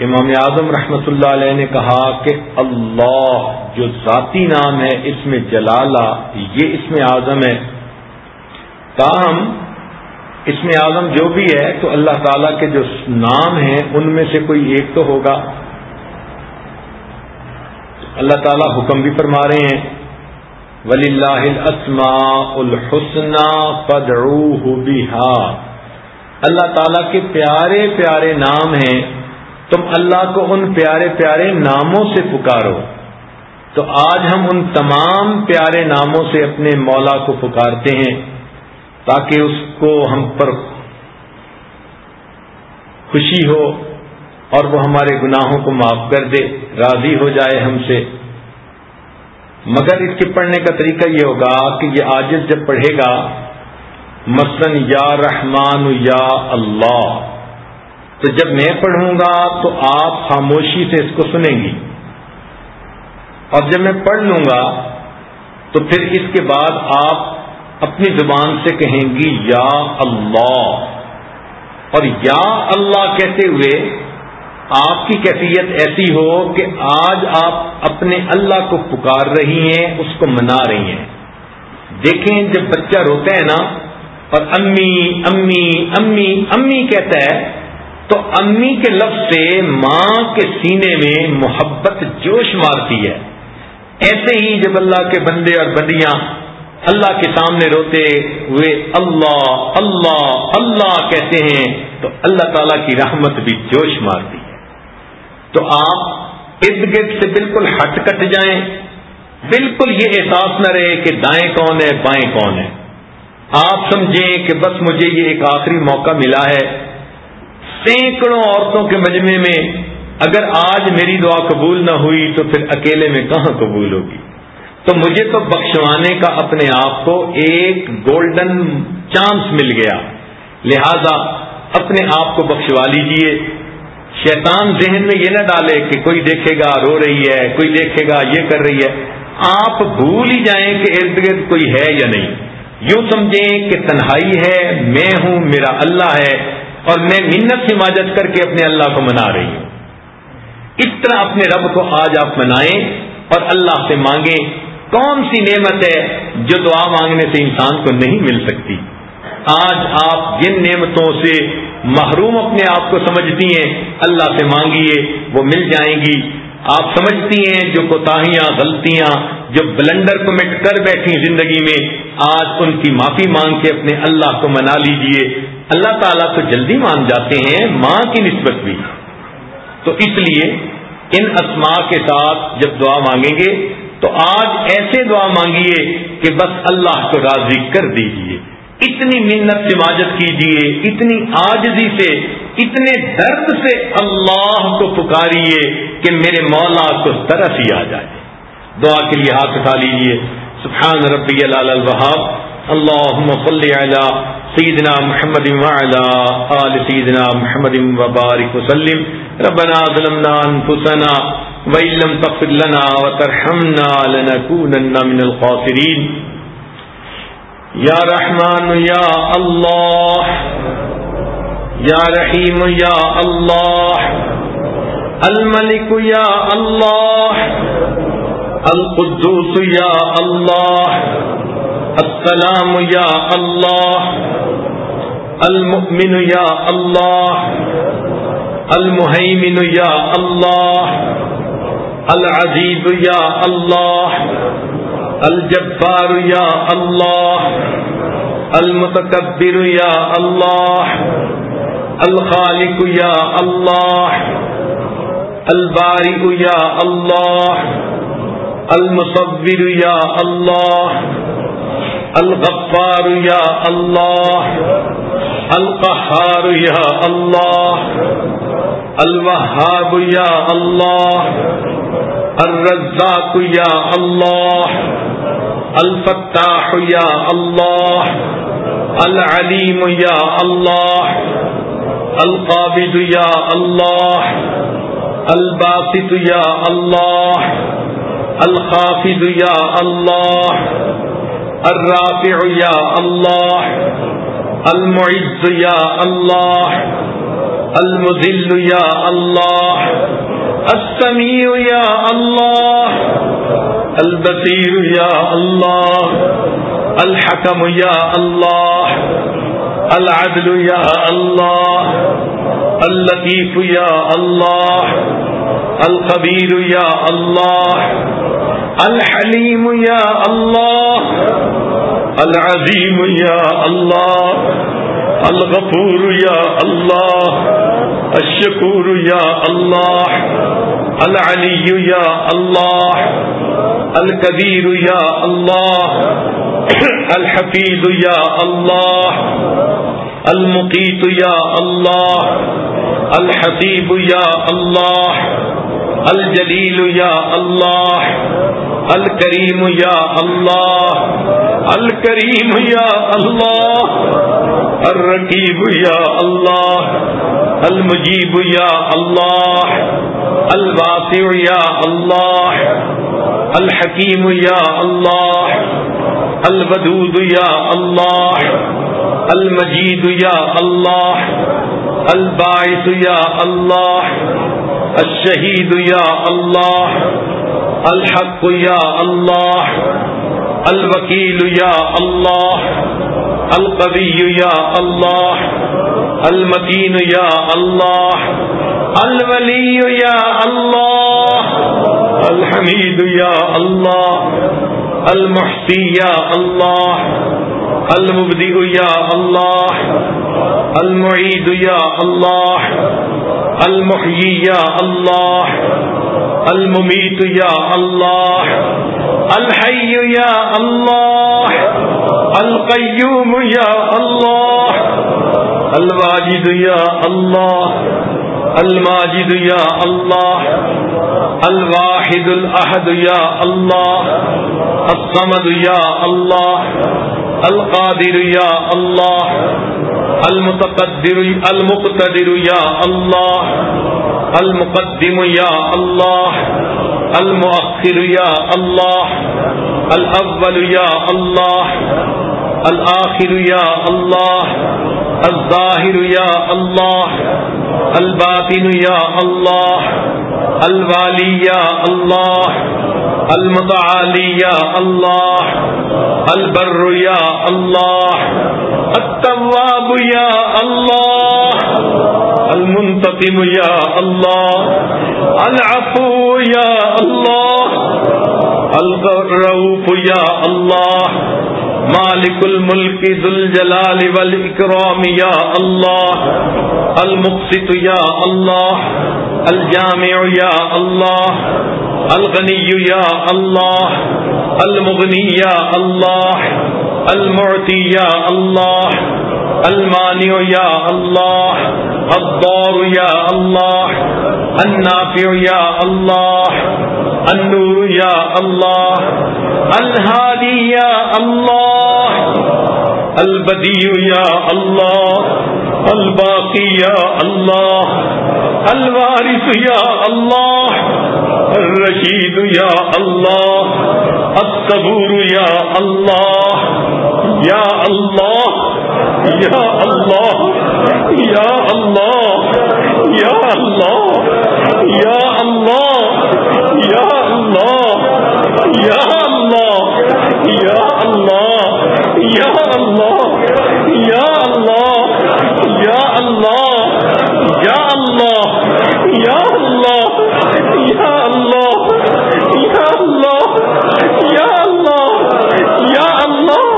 امام اعظم رحمت اللہ علیہ نے کہا کہ اللہ، جو ذاتی نام ہے اس میں جلالہ، یہ اس میں اعظم ہے۔ تاہم اس میں اعظم جو بھی ہے، تو اللہ تعالیٰ کے جو نام ہیں، ان میں سے کوئی ایک تو ہوگا۔ اللہ تعالیٰ حکم بھی فرما رہے ہیں۔ ولی اللہ الحسن پدرو اللہ تعالیٰ کے پیارے پیارے نام ہیں۔ تم اللہ کو ان پیارے پیارے ناموں سے پکارو۔ تو آج ہم ان تمام پیارے ناموں سے اپنے مولا کو پکارتے ہیں۔ تاکہ اس کو ہم پر خوشی ہو۔ اور وہ ہمارے گناہوں کو معاف کر دے، راضی ہو جائے ہم سے۔ مگر اس کے پڑھنے کا طریقہ یہ ہوگا کہ یہ آجز جب پڑھے گا، مثلاً یا رحمان یا اللہ، تو جب میں پڑھوں گا تو آپ خاموشی سے اس کو سنیں گی۔ اور جب میں پڑھ لوں گا تو پھر اس کے بعد آپ اپنی زبان سے کہیں گی یا اللہ۔ اور یا اللہ کہتے ہوئے آپ کی کیفیت ایسی ہو کہ آج آپ اپنے اللہ کو پکار رہی ہیں، اس کو منا رہی ہیں۔ دیکھیں، جب بچہ روتا ہے نا، اور امی امی امی امی کہتا ہے، تو امی کے لفظ سے ماں کے سینے میں محبت جوش مارتی ہے۔ ایسے ہی جب اللہ کے بندے اور بندیاں اللہ کے سامنے روتے ہوئے اللہ اللہ اللہ کہتے ہیں، تو اللہ تعالی کی رحمت بھی جوش مارتی تو آپ ارد گرد سے بالکل ہٹ کٹ جائیں۔ بالکل یہ احساس نہ رہے کہ دائیں کون ہے بائیں کون ہے آپ سمجھیں کہ بس مجھے یہ ایک آخری موقع ملا ہے۔ سینکڑوں عورتوں کے مجمع میں اگر آج میری دعا قبول نہ ہوئی تو پھر اکیلے میں کہاں قبول ہوگی؟ تو مجھے تو بخشوانے کا اپنے آپ کو ایک گولڈن چانس مل گیا۔ لہذا اپنے آپ کو بخشوا لیجیے۔ شیطان ذہن میں یہ نہ ڈالے کہ کوئی دیکھے گا رو رہی ہے، کوئی دیکھے گا یہ کر رہی ہے۔ آپ بھول ہی جائیں کہ ارد گرد کوئی ہے یا نہیں۔ یوں سمجھیں کہ تنہائی ہے، میں ہوں، میرا اللہ ہے اور میں منت حماجت کر کے اپنے اللہ کو منا رہی ہوں۔ اس طرح اپنے رب کو آج آپ منائیں اور اللہ سے مانگیں، کون سی نعمت ہے جو دعا مانگنے سے انسان کو نہیں مل سکتی؟ آج آپ جن نعمتوں سے محروم اپنے آپ کو سمجھتی ہیں، اللہ سے مانگیے، وہ مل جائیں گی۔ آپ سمجھتی ہیں، جو کوتاہیاں، غلطیاں، جو بلنڈر کمٹ کر بیٹھی زندگی میں، آج ان کی معافی مانگ کے اپنے اللہ کو منا لیجیے۔ اللہ تعالیٰ تو جلدی مان جاتے ہیں، ماں کی نسبت بھی۔ تو اس لیے ان اسماء کے ساتھ جب دعا مانگیں گے، تو آج ایسے دعا مانگیے کہ بس اللہ کو راضی کر دیجیے اتنی محنت سے ماجت کیجیے اتنی آجزی سے، اتنے درد سے اللہ کو پکاریے کہ میرے مولا کو طرف ہی آ جائے۔ دعا کے لیے ہاتھ اٹھا لیجیے سبحان ربی الوہاب۔ اللہ صلی علی سیدنا محمد وعلى آل سيدنا محمد وبارك وسلم۔ ربنا ظلمنا أنفسنا وإن لم تغفر لنا وترحمنا لنكونن من الخاسرين يا رحمن يا الله يا رحيم يا الله الملك يا الله القدوس يا الله السلام يا الله المؤمن يا الله المهيمن يا الله العزيز يا الله الجبار يا الله، المتكبر يا الله، الخالق يا الله، البارئ يا الله، المصور يا الله، الغفار يا الله، القهار يا الله، الوهاب يا الله، الرزاق يا الله. الفتاح يا الله، العليم يا الله، القابض يا الله، الباسط يا الله، الخافض يا الله، الرافع يا الله، المعز يا الله، المذل يا الله، السميع يا الله البصير يا الله الحكم يا الله العدل يا الله اللطيف يا الله القبيل يا الله الحليم يا الله العظيم يا الله الغفور يا الله الشكور يا الله العلي يا الله الکبیر یا اللہ الحفیظ یا اللہ المقیت یا اللہ الحسیب یا اللہ الجلیل یا اللہ الکریم یا اللہ الکریم یا اللہ الرقیب یا اللہ المجیب یا اللہ الواسع یا اللہ الحکیم یا اللہ الودود یا اللہ المجید یا اللہ الباعث یا اللہ الشہید یا اللہ الحق یا اللہ الوکیل یا اللہ القوی یا اللہ المتین یا اللہ الولی یا اللہ الحمید یا اللہ المحسی یا اللہ المبدی یا اللہ المعید یا اللہ المحیی یا اللہ الممیت یا اللہ الحی یا اللہ القیوم یا اللہ الواجد یا اللہ الماجد يا الله الواحد الأحد يا الله الصمد يا الله القادر يا الله المتقدر المقتدر يا الله المقدم يا الله المؤخر يا الله الأول يا الله الآخر يا الله الظاهر يا الله الباطن يا الله الوالي يا الله المتعالي يا الله البر يا الله التواب يا الله المنتقم يا الله العفو يا الله الرؤوف يا الله مالک الملک ذو الجلال والاکرام یا اللہ المقسط یا اللہ الجامع یا اللہ الغنی یا اللہ المغنی یا اللہ المعتی یا اللہ المانع یا اللہ الضار یا اللہ النافع یا اللہ النور یا اللہ الحادی یا اللہ البدیع یا اللہ الباقی یا اللہ الوارث یا اللہ الرشید یا اللہ الصبور یا اللہ یا اللہ یا اللہ یا اللہ یا اللہ یا اللہ یا اللہ یا یا اللہ یا اللہ یا اللہ یا اللہ یا اللہ یا اللہ یا اللہ یا اللہ یا اللہ یا اللہ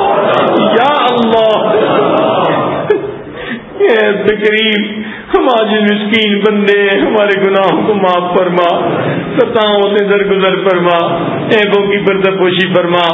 یا اللہ کریم ہم آج مسکین بندے ہمارے گناہوں کو معاف فرما ستاؤں سے درگزر فرما ایبوں کی پوشی فرما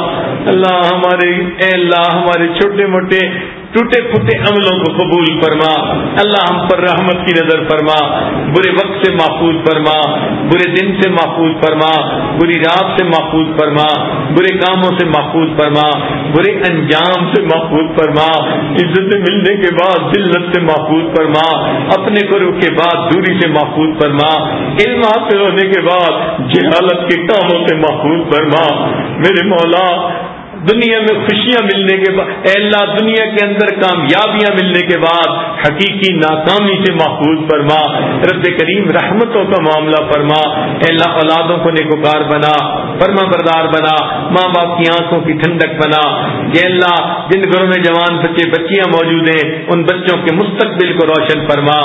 اللہ ہمارے، اے اللہ ہمارے چھوٹے موٹے ٹوٹے پھوٹے عملوں کو قبول فرما۔ اللہ ہم پر رحمت کی نظر فرما۔ برے وقت سے محفوظ فرما۔ برے دن سے محفوظ فرما۔ بری رات سے محفوظ فرما۔ برے کاموں سے محفوظ فرما۔ برے انجام سے محفوظ فرما۔ عزت ملنے کے بعد ذلت سے محفوظ فرما۔ اپنے کرو کے بعد دوری سے محفوظ فرما۔ علم حاصل ہونے کے بعد جہالت کے کاموں سے محفوظ فرما۔ میرے مولا دنیا میں خوشیاں ملنے کے بعد اللہ، دنیا کے اندر کامیابیاں ملنے کے بعد حقیقی ناکامی سے محفوظ فرما، رب کریم رحمتوں کا معاملہ فرما اللہ، اولادوں کو نیکوکار بنا فرما بردار بنا ماں باپ کی آنکھوں کی ٹھنڈک بنا یہ اللہ، جن گھروں میں جوان بچے، بچیاں موجود ہیں، ان بچوں کے مستقبل کو روشن فرما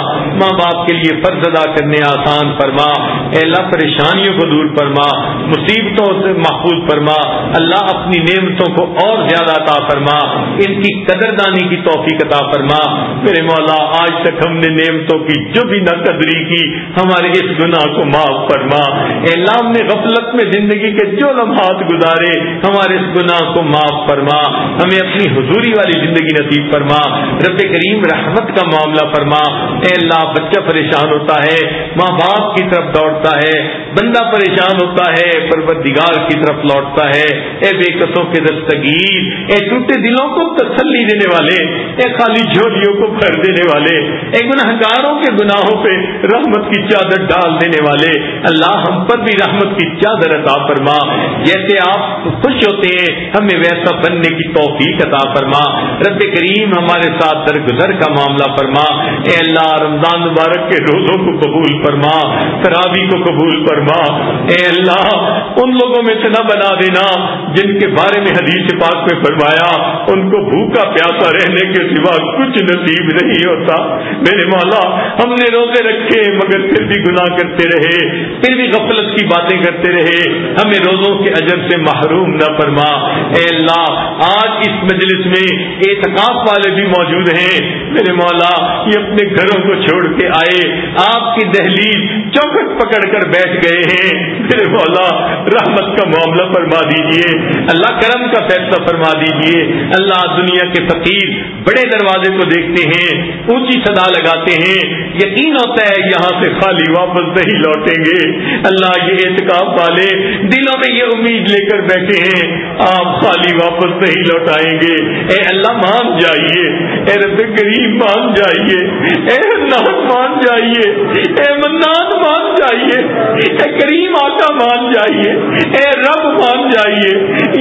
ماں باپ کے لیے فرض ادا کرنے آسان فرما، اے اللہ، پریشانیوں کو دور فرما، مصیبتوں سے محفوظ فرما، اللہ اپنی نعمتوں کو اور زیادہ عطا فرما، ان کی قدردانی کی توفیق عطا فرما۔ میرے مولا، آج تک ہم نے نعمتوں کی جو بھی نہ قدری کی، ہمارے اس گناہ کو معاف فرما۔ اللہ ہم نے غفلت میں زندگی کے جو لمحات گزارے، ہمارے اس گناہ کو معاف فرما۔ ہمیں اپنی حضوری والی زندگی نصیب فرما۔ رب کریم رحمت کا معاملہ فرما۔ اے اللہ، بچہ پریشان ہوتا ہے، ماں باپ کی طرف دوڑتا ہے، بندہ پریشان ہوتا ہے، پروردگار کی طرف لوٹتا ہے۔ اے بے قصوں کے دستگیر اے ٹوٹے دلوں کو تسلی دینے والے، اے خالی جھولیوں کو بھر دینے والے، اے گناہ گاروں کے گناہوں پہ رحمت کی چادر ڈال دینے والے، اللہ ہم پر بھی رحمت کی چادر عطا فرما۔ جیسے آپ خوش ہوتے ہیں، ہمیں ویسا بننے کی توفیق عطا فرما۔ رب کریم ہمارے ساتھ درگزر کا معاملہ فرما۔ اے اللہ، رمضان مبارک کے روزوں کو قبول فرما ترابی کو قبول فرما۔ اے اللہ، ان لوگوں میں سے نہ بنا دینا جن کے بارے میں حدیث پاک میں فرمایا، ان کو بھوکا پیاسا رہنے کے سوا کچھ نصیب نہیں ہوتا۔ میرے مولا ہم نے روزے رکھے مگر پھر بھی گناہ کرتے رہے، پھر بھی غفلت کی باتیں کرتے رہے۔ ہمیں روزوں کے اجر سے محروم نہ فرما۔ اے اللہ، آج اس مجلس میں اعتکاف والے بھی موجود ہیں۔ میرے مولا، یہ اپنے گھروں کو چھوڑ کے آئے۔ آپ کی دہلیز چوکٹ پکڑ کر بیٹھ گئے ہیں۔ میرے مولا، رحمت کا معاملہ فرما دیجیے۔ اللہ کرم کا فیصلہ فرما دیجیے۔ اللہ دنیا کے فقیر بڑے دروازے کو دیکھتے ہیں، اونچی صدا لگاتے ہیں۔ یقین ہوتا ہے یہاں سے خالی واپس نہیں لوٹیں گے۔ اللہ یہ اعتکاف والے دلوں میں یہ امید لے کر بیٹھے ہیں۔ آپ خالی واپس نہیں لوٹائیں گے۔ اے اللہ، مان جائیے۔ اے رب کریم جی مان جائیے۔ اے اللہ مان جائیے۔ اے منان مان جائیے۔ اے کریم آقا مان جائیے۔ اے رب مان جائیے۔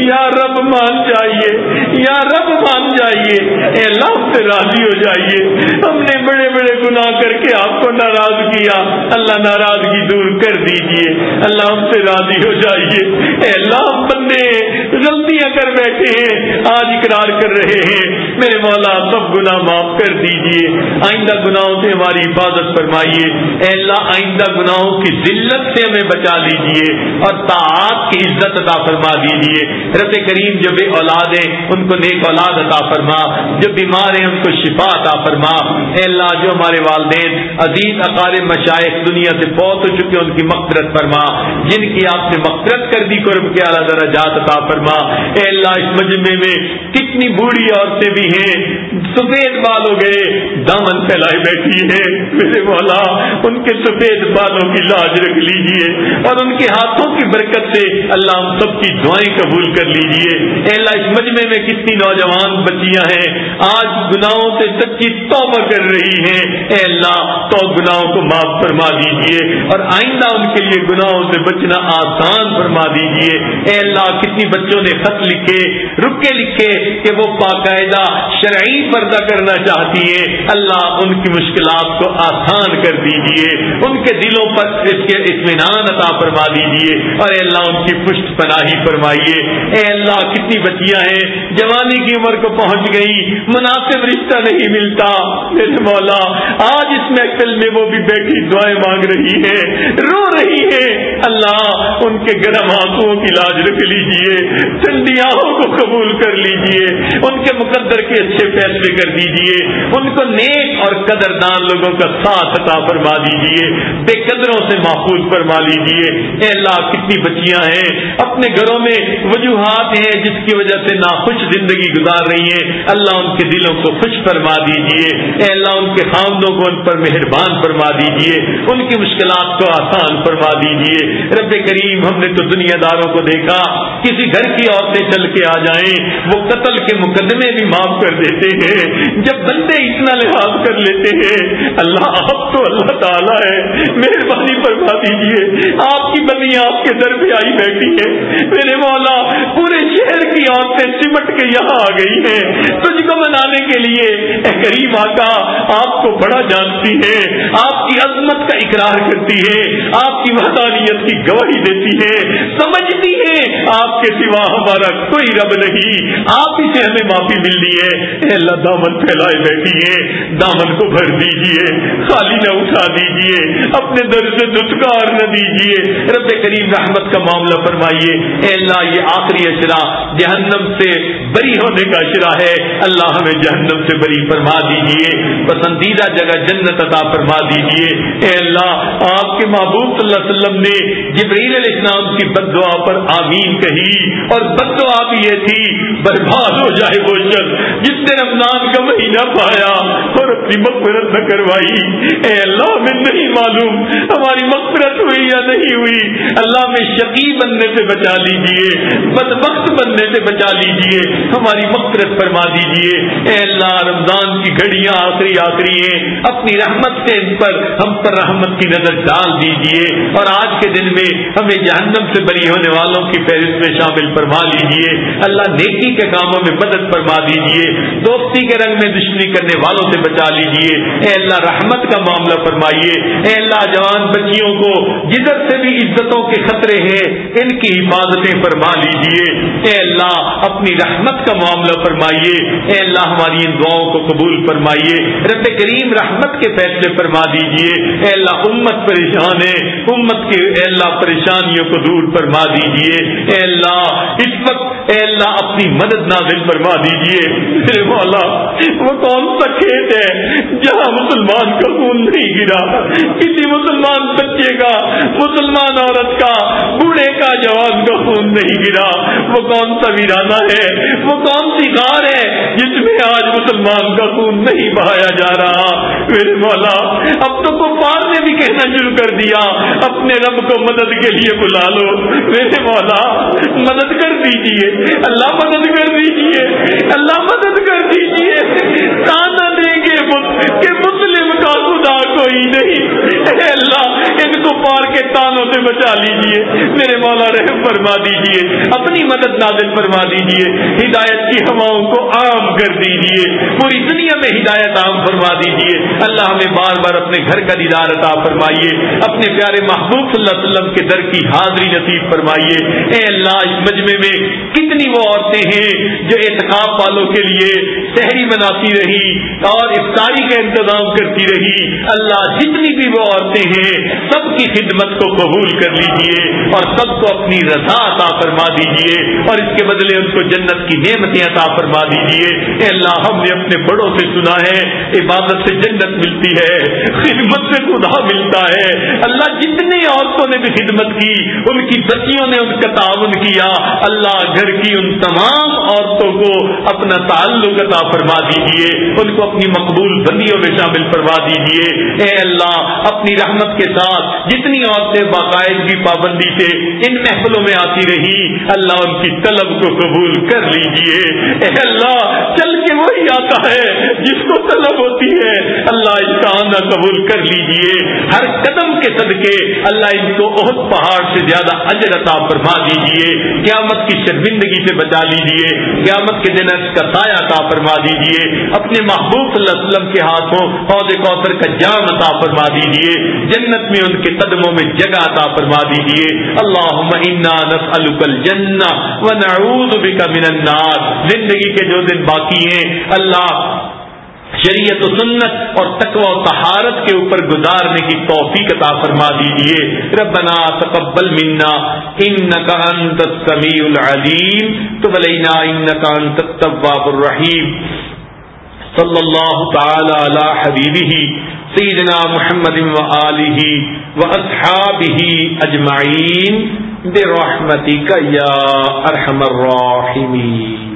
یا رب مان جائیے۔ یا رب مان جائیے۔ اے اللہ سے راضی ہو جائیے۔ ہم نے بڑے بڑے گناہ کر کے آپ کو ناراض کیا۔ اللہ ناراضگی دور کر دیجیے اللہ ہم سے راضی ہو جائیے۔ اے اللہ، ہم بندے غلطیاں کر بیٹھے ہیں، آج اقرار کر رہے ہیں۔ میرے مولا، سب گناہ معاف کر دیجیے آئندہ گناہوں سے ہماری حفاظت فرمائیے۔ اے اللہ، آئندہ گناہوں کی ذلت سے ہمیں بچا لیجیے اور تعات کی عزت عطا فرما دیجیے رب کریم جو بے اولاد ہیں ان کو نیک اولاد عطا فرما۔ جو بیمار ہیں، ان کو شفا عطا فرما۔ اے اللہ، جو ہمارے والدین عزیز اقارب مشائق دنیا سے بہت ہو چکے ان کی مغفرت فرما۔ جن کی آپ نے مغفرت کر دی، قرب کے اعلیٰ درجات عطا فرما۔ اے اللہ، اس مجمے میں کتنی بوڑھی عورتیں بھی ہیں۔ سفید بال ہو گئے، دامن پھیلائے بیٹھی ہیں میرے مولا، ان کے سفید بالوں کی لاج رکھ لیجیے۔ اور ان کے ہاتھوں کی برکت سے اللہ ہم سب کی دعائیں قبول کر لیجیے۔ اے اللہ، اس مجمے میں کتنی نوجوان بچیاں ہیں، آج گناہوں سے سچی توبہ کر رہی ہیں۔ اے اللہ، تو گناہوں کو معاف فرما دیجیے اور آئندہ ان کے لیے گناہوں سے بچنا آسان فرما دیجیے۔ اے اللہ، کتنی بچوں نے خط لکھے، رکے لکھے کہ وہ باقاعدہ شرعی پردہ کرنا چاہتی ہے اللہ، ان کی مشکلات کو آسان کر دیجیے۔ ان کے دلوں پر اس کے اطمینان عطا فرما دیجیے اور اے اللہ، ان کی پشت پناہی فرمائیے۔ اے اللہ، کتنی بچیاں ہیں۔ جوانی کی عمر کو پہنچ گئی، مناسب رشتہ نہیں ملتا۔ میرے مولا، آج اس محفل میں وہ بھی بیٹھی دعائیں مانگ رہی ہے، رو رہی ہے۔ اللہ، ان کے گرم آنکھوں کی لاج رکھ لیجیے ٹھنڈی آنکھوں کو قبول کر لیجیے، ان کے مقدر کے اچھے فیصلے کر دیجیے، ان کو نیک اور قدردان لوگوں کا ساتھ عطا فرما دیجیے، بے قدروں سے محفوظ فرما لیجیے۔ اے اللہ، کتنی بچیاں ہیں. اپنے گھروں میں وجوہات ہیں جس کی وجہ سے ناخوش زندگی گزار رہی ہیں. اللہ ان کے دلوں کو خوش فرما دیجیے. اے اللہ، ان کے خامدوں کو ان پر مہربان فرما دیجیے. ان کی مشکلات کو آسان فرما دیجیے. رب کریم، ہم نے تو دنیا داروں کو دیکھا. کسی گھر کی عورتیں چل کے آ جائیں، وہ قتل کے مقدمے بھی معاف کر دیتے ہیں. جب بندے اتنا لحاظ کر لیتے ہیں، اللہ آپ تو اللہ تعالیٰ ہے. مہربانی فرما دیجیے. آپ کی بنی آپ کے در پہ آئی بیٹھی ہے۔ میرے مولا، پورے شہر کی عورتیں سمٹ کے یہاں آ گئی ہیں۔ تجھ کو منانے کے لیے اے کریم آقا، آپ کو بڑا جانتی ہے۔ آپ کی عظمت کا اقرار کرتی ہے۔ آپ کی وحدانیت کی گواہی دیتی ہے۔ سمجھتی ہے، آپ کے سوا ہمارا کوئی رب نہیں۔ آپ ہی سے ہمیں معافی ملنی ہے۔ اے اللہ، دامن پھیلائے بیٹھی ہے۔ دامن کو بھر دیجیے خالی نہ اٹھا دیجیے اپنے در سے دتکار نہ دیجیے رب کریم، رحمت کا معاملہ فرمائیے۔ اے اللہ، یہ آخری اشرا جہنم سے بری ہونے کا اشرا ہے۔ اللہ ہمیں جہنم سے بری فرما دیجیے پسندیدہ جگہ جنت عطا فرما دیجیے اے اللہ، آپ کے محبوب صلی اللہ علیہ وسلم نے جبریل علیہ السلام کی بد دعا پر آمین کہی۔ اور بد دعا بھی یہ تھی، برباد ہو جائے وہ شخص جس نے رمضان کا مہینہ پایا اور اپنی مغفرت نہ کروائی۔ اے اللہ میں نہیں معلوم ہماری مغفرت ہوئی یا نہیں ہوئی۔ اللہ میں شقی بننے سے بچا لیجیے بد وقت بننے سے بچا لیجیے ہماری مغفرت فرما دیجیے اے اللہ، رمضان کی گھڑیاں آخری آخری ہیں۔ اپنی رحمت سے ان پر، ہم پر رحمت کی نظر ڈال دیجیے اور آج کے دن میں ہمیں جہنم سے بری ہونے والوں کی فہرست میں شامل فرما لیجیے اللہ نیکی کے کاموں میں مدد فرما دیجیے دوستی کے رنگ میں دشمنی کرنے والوں سے بچا لیجیے اے اللہ، رحمت کا معاملہ فرمائیے۔ اے اللہ، جوان بچیوں کو جدھر سے بھی عزت عزتوں کے خطرے ہیں، ان کی حفاظتیں فرما لیجیے اے اللہ، اپنی رحمت کا معاملہ فرمائیے۔ اے اللہ، ہماری ان دعاؤں کو قبول فرمائیے۔ رب کریم رحمت کے فیصلے فرما دیجیے اے اللہ، امت پریشان ہے۔ امت کی اے اللہ، پریشانیوں کو دور فرما دیجیے اے اللہ، اس وقت اے اللہ، اپنی مدد نازل فرما دیجیے میرے مولا، وہ کون سا کھیت ہے جہاں مسلمان کا خون نہیں گرا؟ کسی مسلمان بچے کا، مسلمان عورت کا، بوڑھے کا جوان کا خون نہیں گرا۔ وہ کون سا ویرانہ ہے؟ وہ کون سی غار ہے جس میں آج مسلمان کا خون نہیں بہایا جا رہا؟ میرے مولا، اب تو کفار نے بھی کہنا شروع کر دیا۔ اپنے رب کو مدد کے لیے بلا لو۔ میرے مولا، مدد کر دیجیے۔ اللہ مدد کر دیجیے۔ اللہ مدد کر دیجیے۔ تانا دیں گے کہ مسلم کا خدا کوئی نہیں۔ اے اللہ، ان کو پار کے تانوں سے بچا لیجیے۔ میرے مولا رحم فرما دیجیے۔ اپنی مدد نازل فرما دیجیے۔ ہدایت کی ہواؤں کو عام کر دیجیے۔ پوری دنیا میں ہدایت عام فرما دیجیے۔ اللہ ہمیں بار بار اپنے گھر کا دیدار عطا فرمائیے۔ اپنے پیارے محبوب صلی اللہ علیہ وسلم کے در کی حاضری نصیب فرمائیے۔ اے اللہ، اس مجمع میں کتنی وہ عورتیں ہیں جو احتکاب والوں کے لیے شہری بناتی رہی اور افطاری کا انتظام کرتی رہی۔ اللہ، جتنی بھی وہ عورتیں ہیں، سب کی خدمت کو قبول کر لیجیے اور سب کو اپنی رضا عطا فرما دیجیے اور اس کے بدلے ان کو جنت کی نعمتیں عطا فرما دیجیے۔ اے اللہ، ہم نے اپنے بڑوں سے سنا ہے، عبادت سے جنت ملتی ہے، خدمت سے خدا ملتا ہے۔ اللہ جتنی عورتوں نے بھی خدمت کی، ان کی بچیوں نے ان کا تعاون کیا۔ اللہ گھر کی ان تمام عورتوں کو اپنا تعلق عطا فرما دیجیے، ان کو اپنی مقبول بندیوں میں شامل فرما دیجیے۔ اے اللہ، اپنی رحمت کے ساتھ جتنی عورتیں باقاعدگی پابندی سے ان محفلوں میں آتی رہی۔ اللہ ان کی طلب کو قبول کر لیجیے۔ اے اللہ، چل کے وہی آتا ہے جس کو طلب ہوتی ہے۔ اللہ اس کا آنا قبول کر لیجیے۔ ہر قدم کے صدقے اللہ ان کو بہت پہاڑ سے زیادہ اجر عطا فرما دیجیے۔ قیامت کی شرمندگی سے بچا لیجیے۔ قیامت کے دن کا سایہ عطا فرما دیجیے۔ اپنے محبوب صلی اللہ علیہ وسلم کے ہاتھوں عہد کوثر کا جام عطا فرما دیجیے۔ جنت میں ان کے قدموں میں جگہ عطا فرما دیجیے۔ اللہ نسألک الجنہ ونعوذ بک من النار۔ زندگی کے جو دن باقی ہیں، اللہ شریعت و سنت اور تقوی و طہارت کے اوپر گزارنے کی توفیق عطا فرما دیجیے ربنا تقبل منا انك انت السميع العليم تب علينا انك انت التواب الرحيم صلی اللہ تعالی علی حبیبہ سیدنا محمد و آلہ و اصحابہ اجمعین برحمتک یا ارحم الراحمین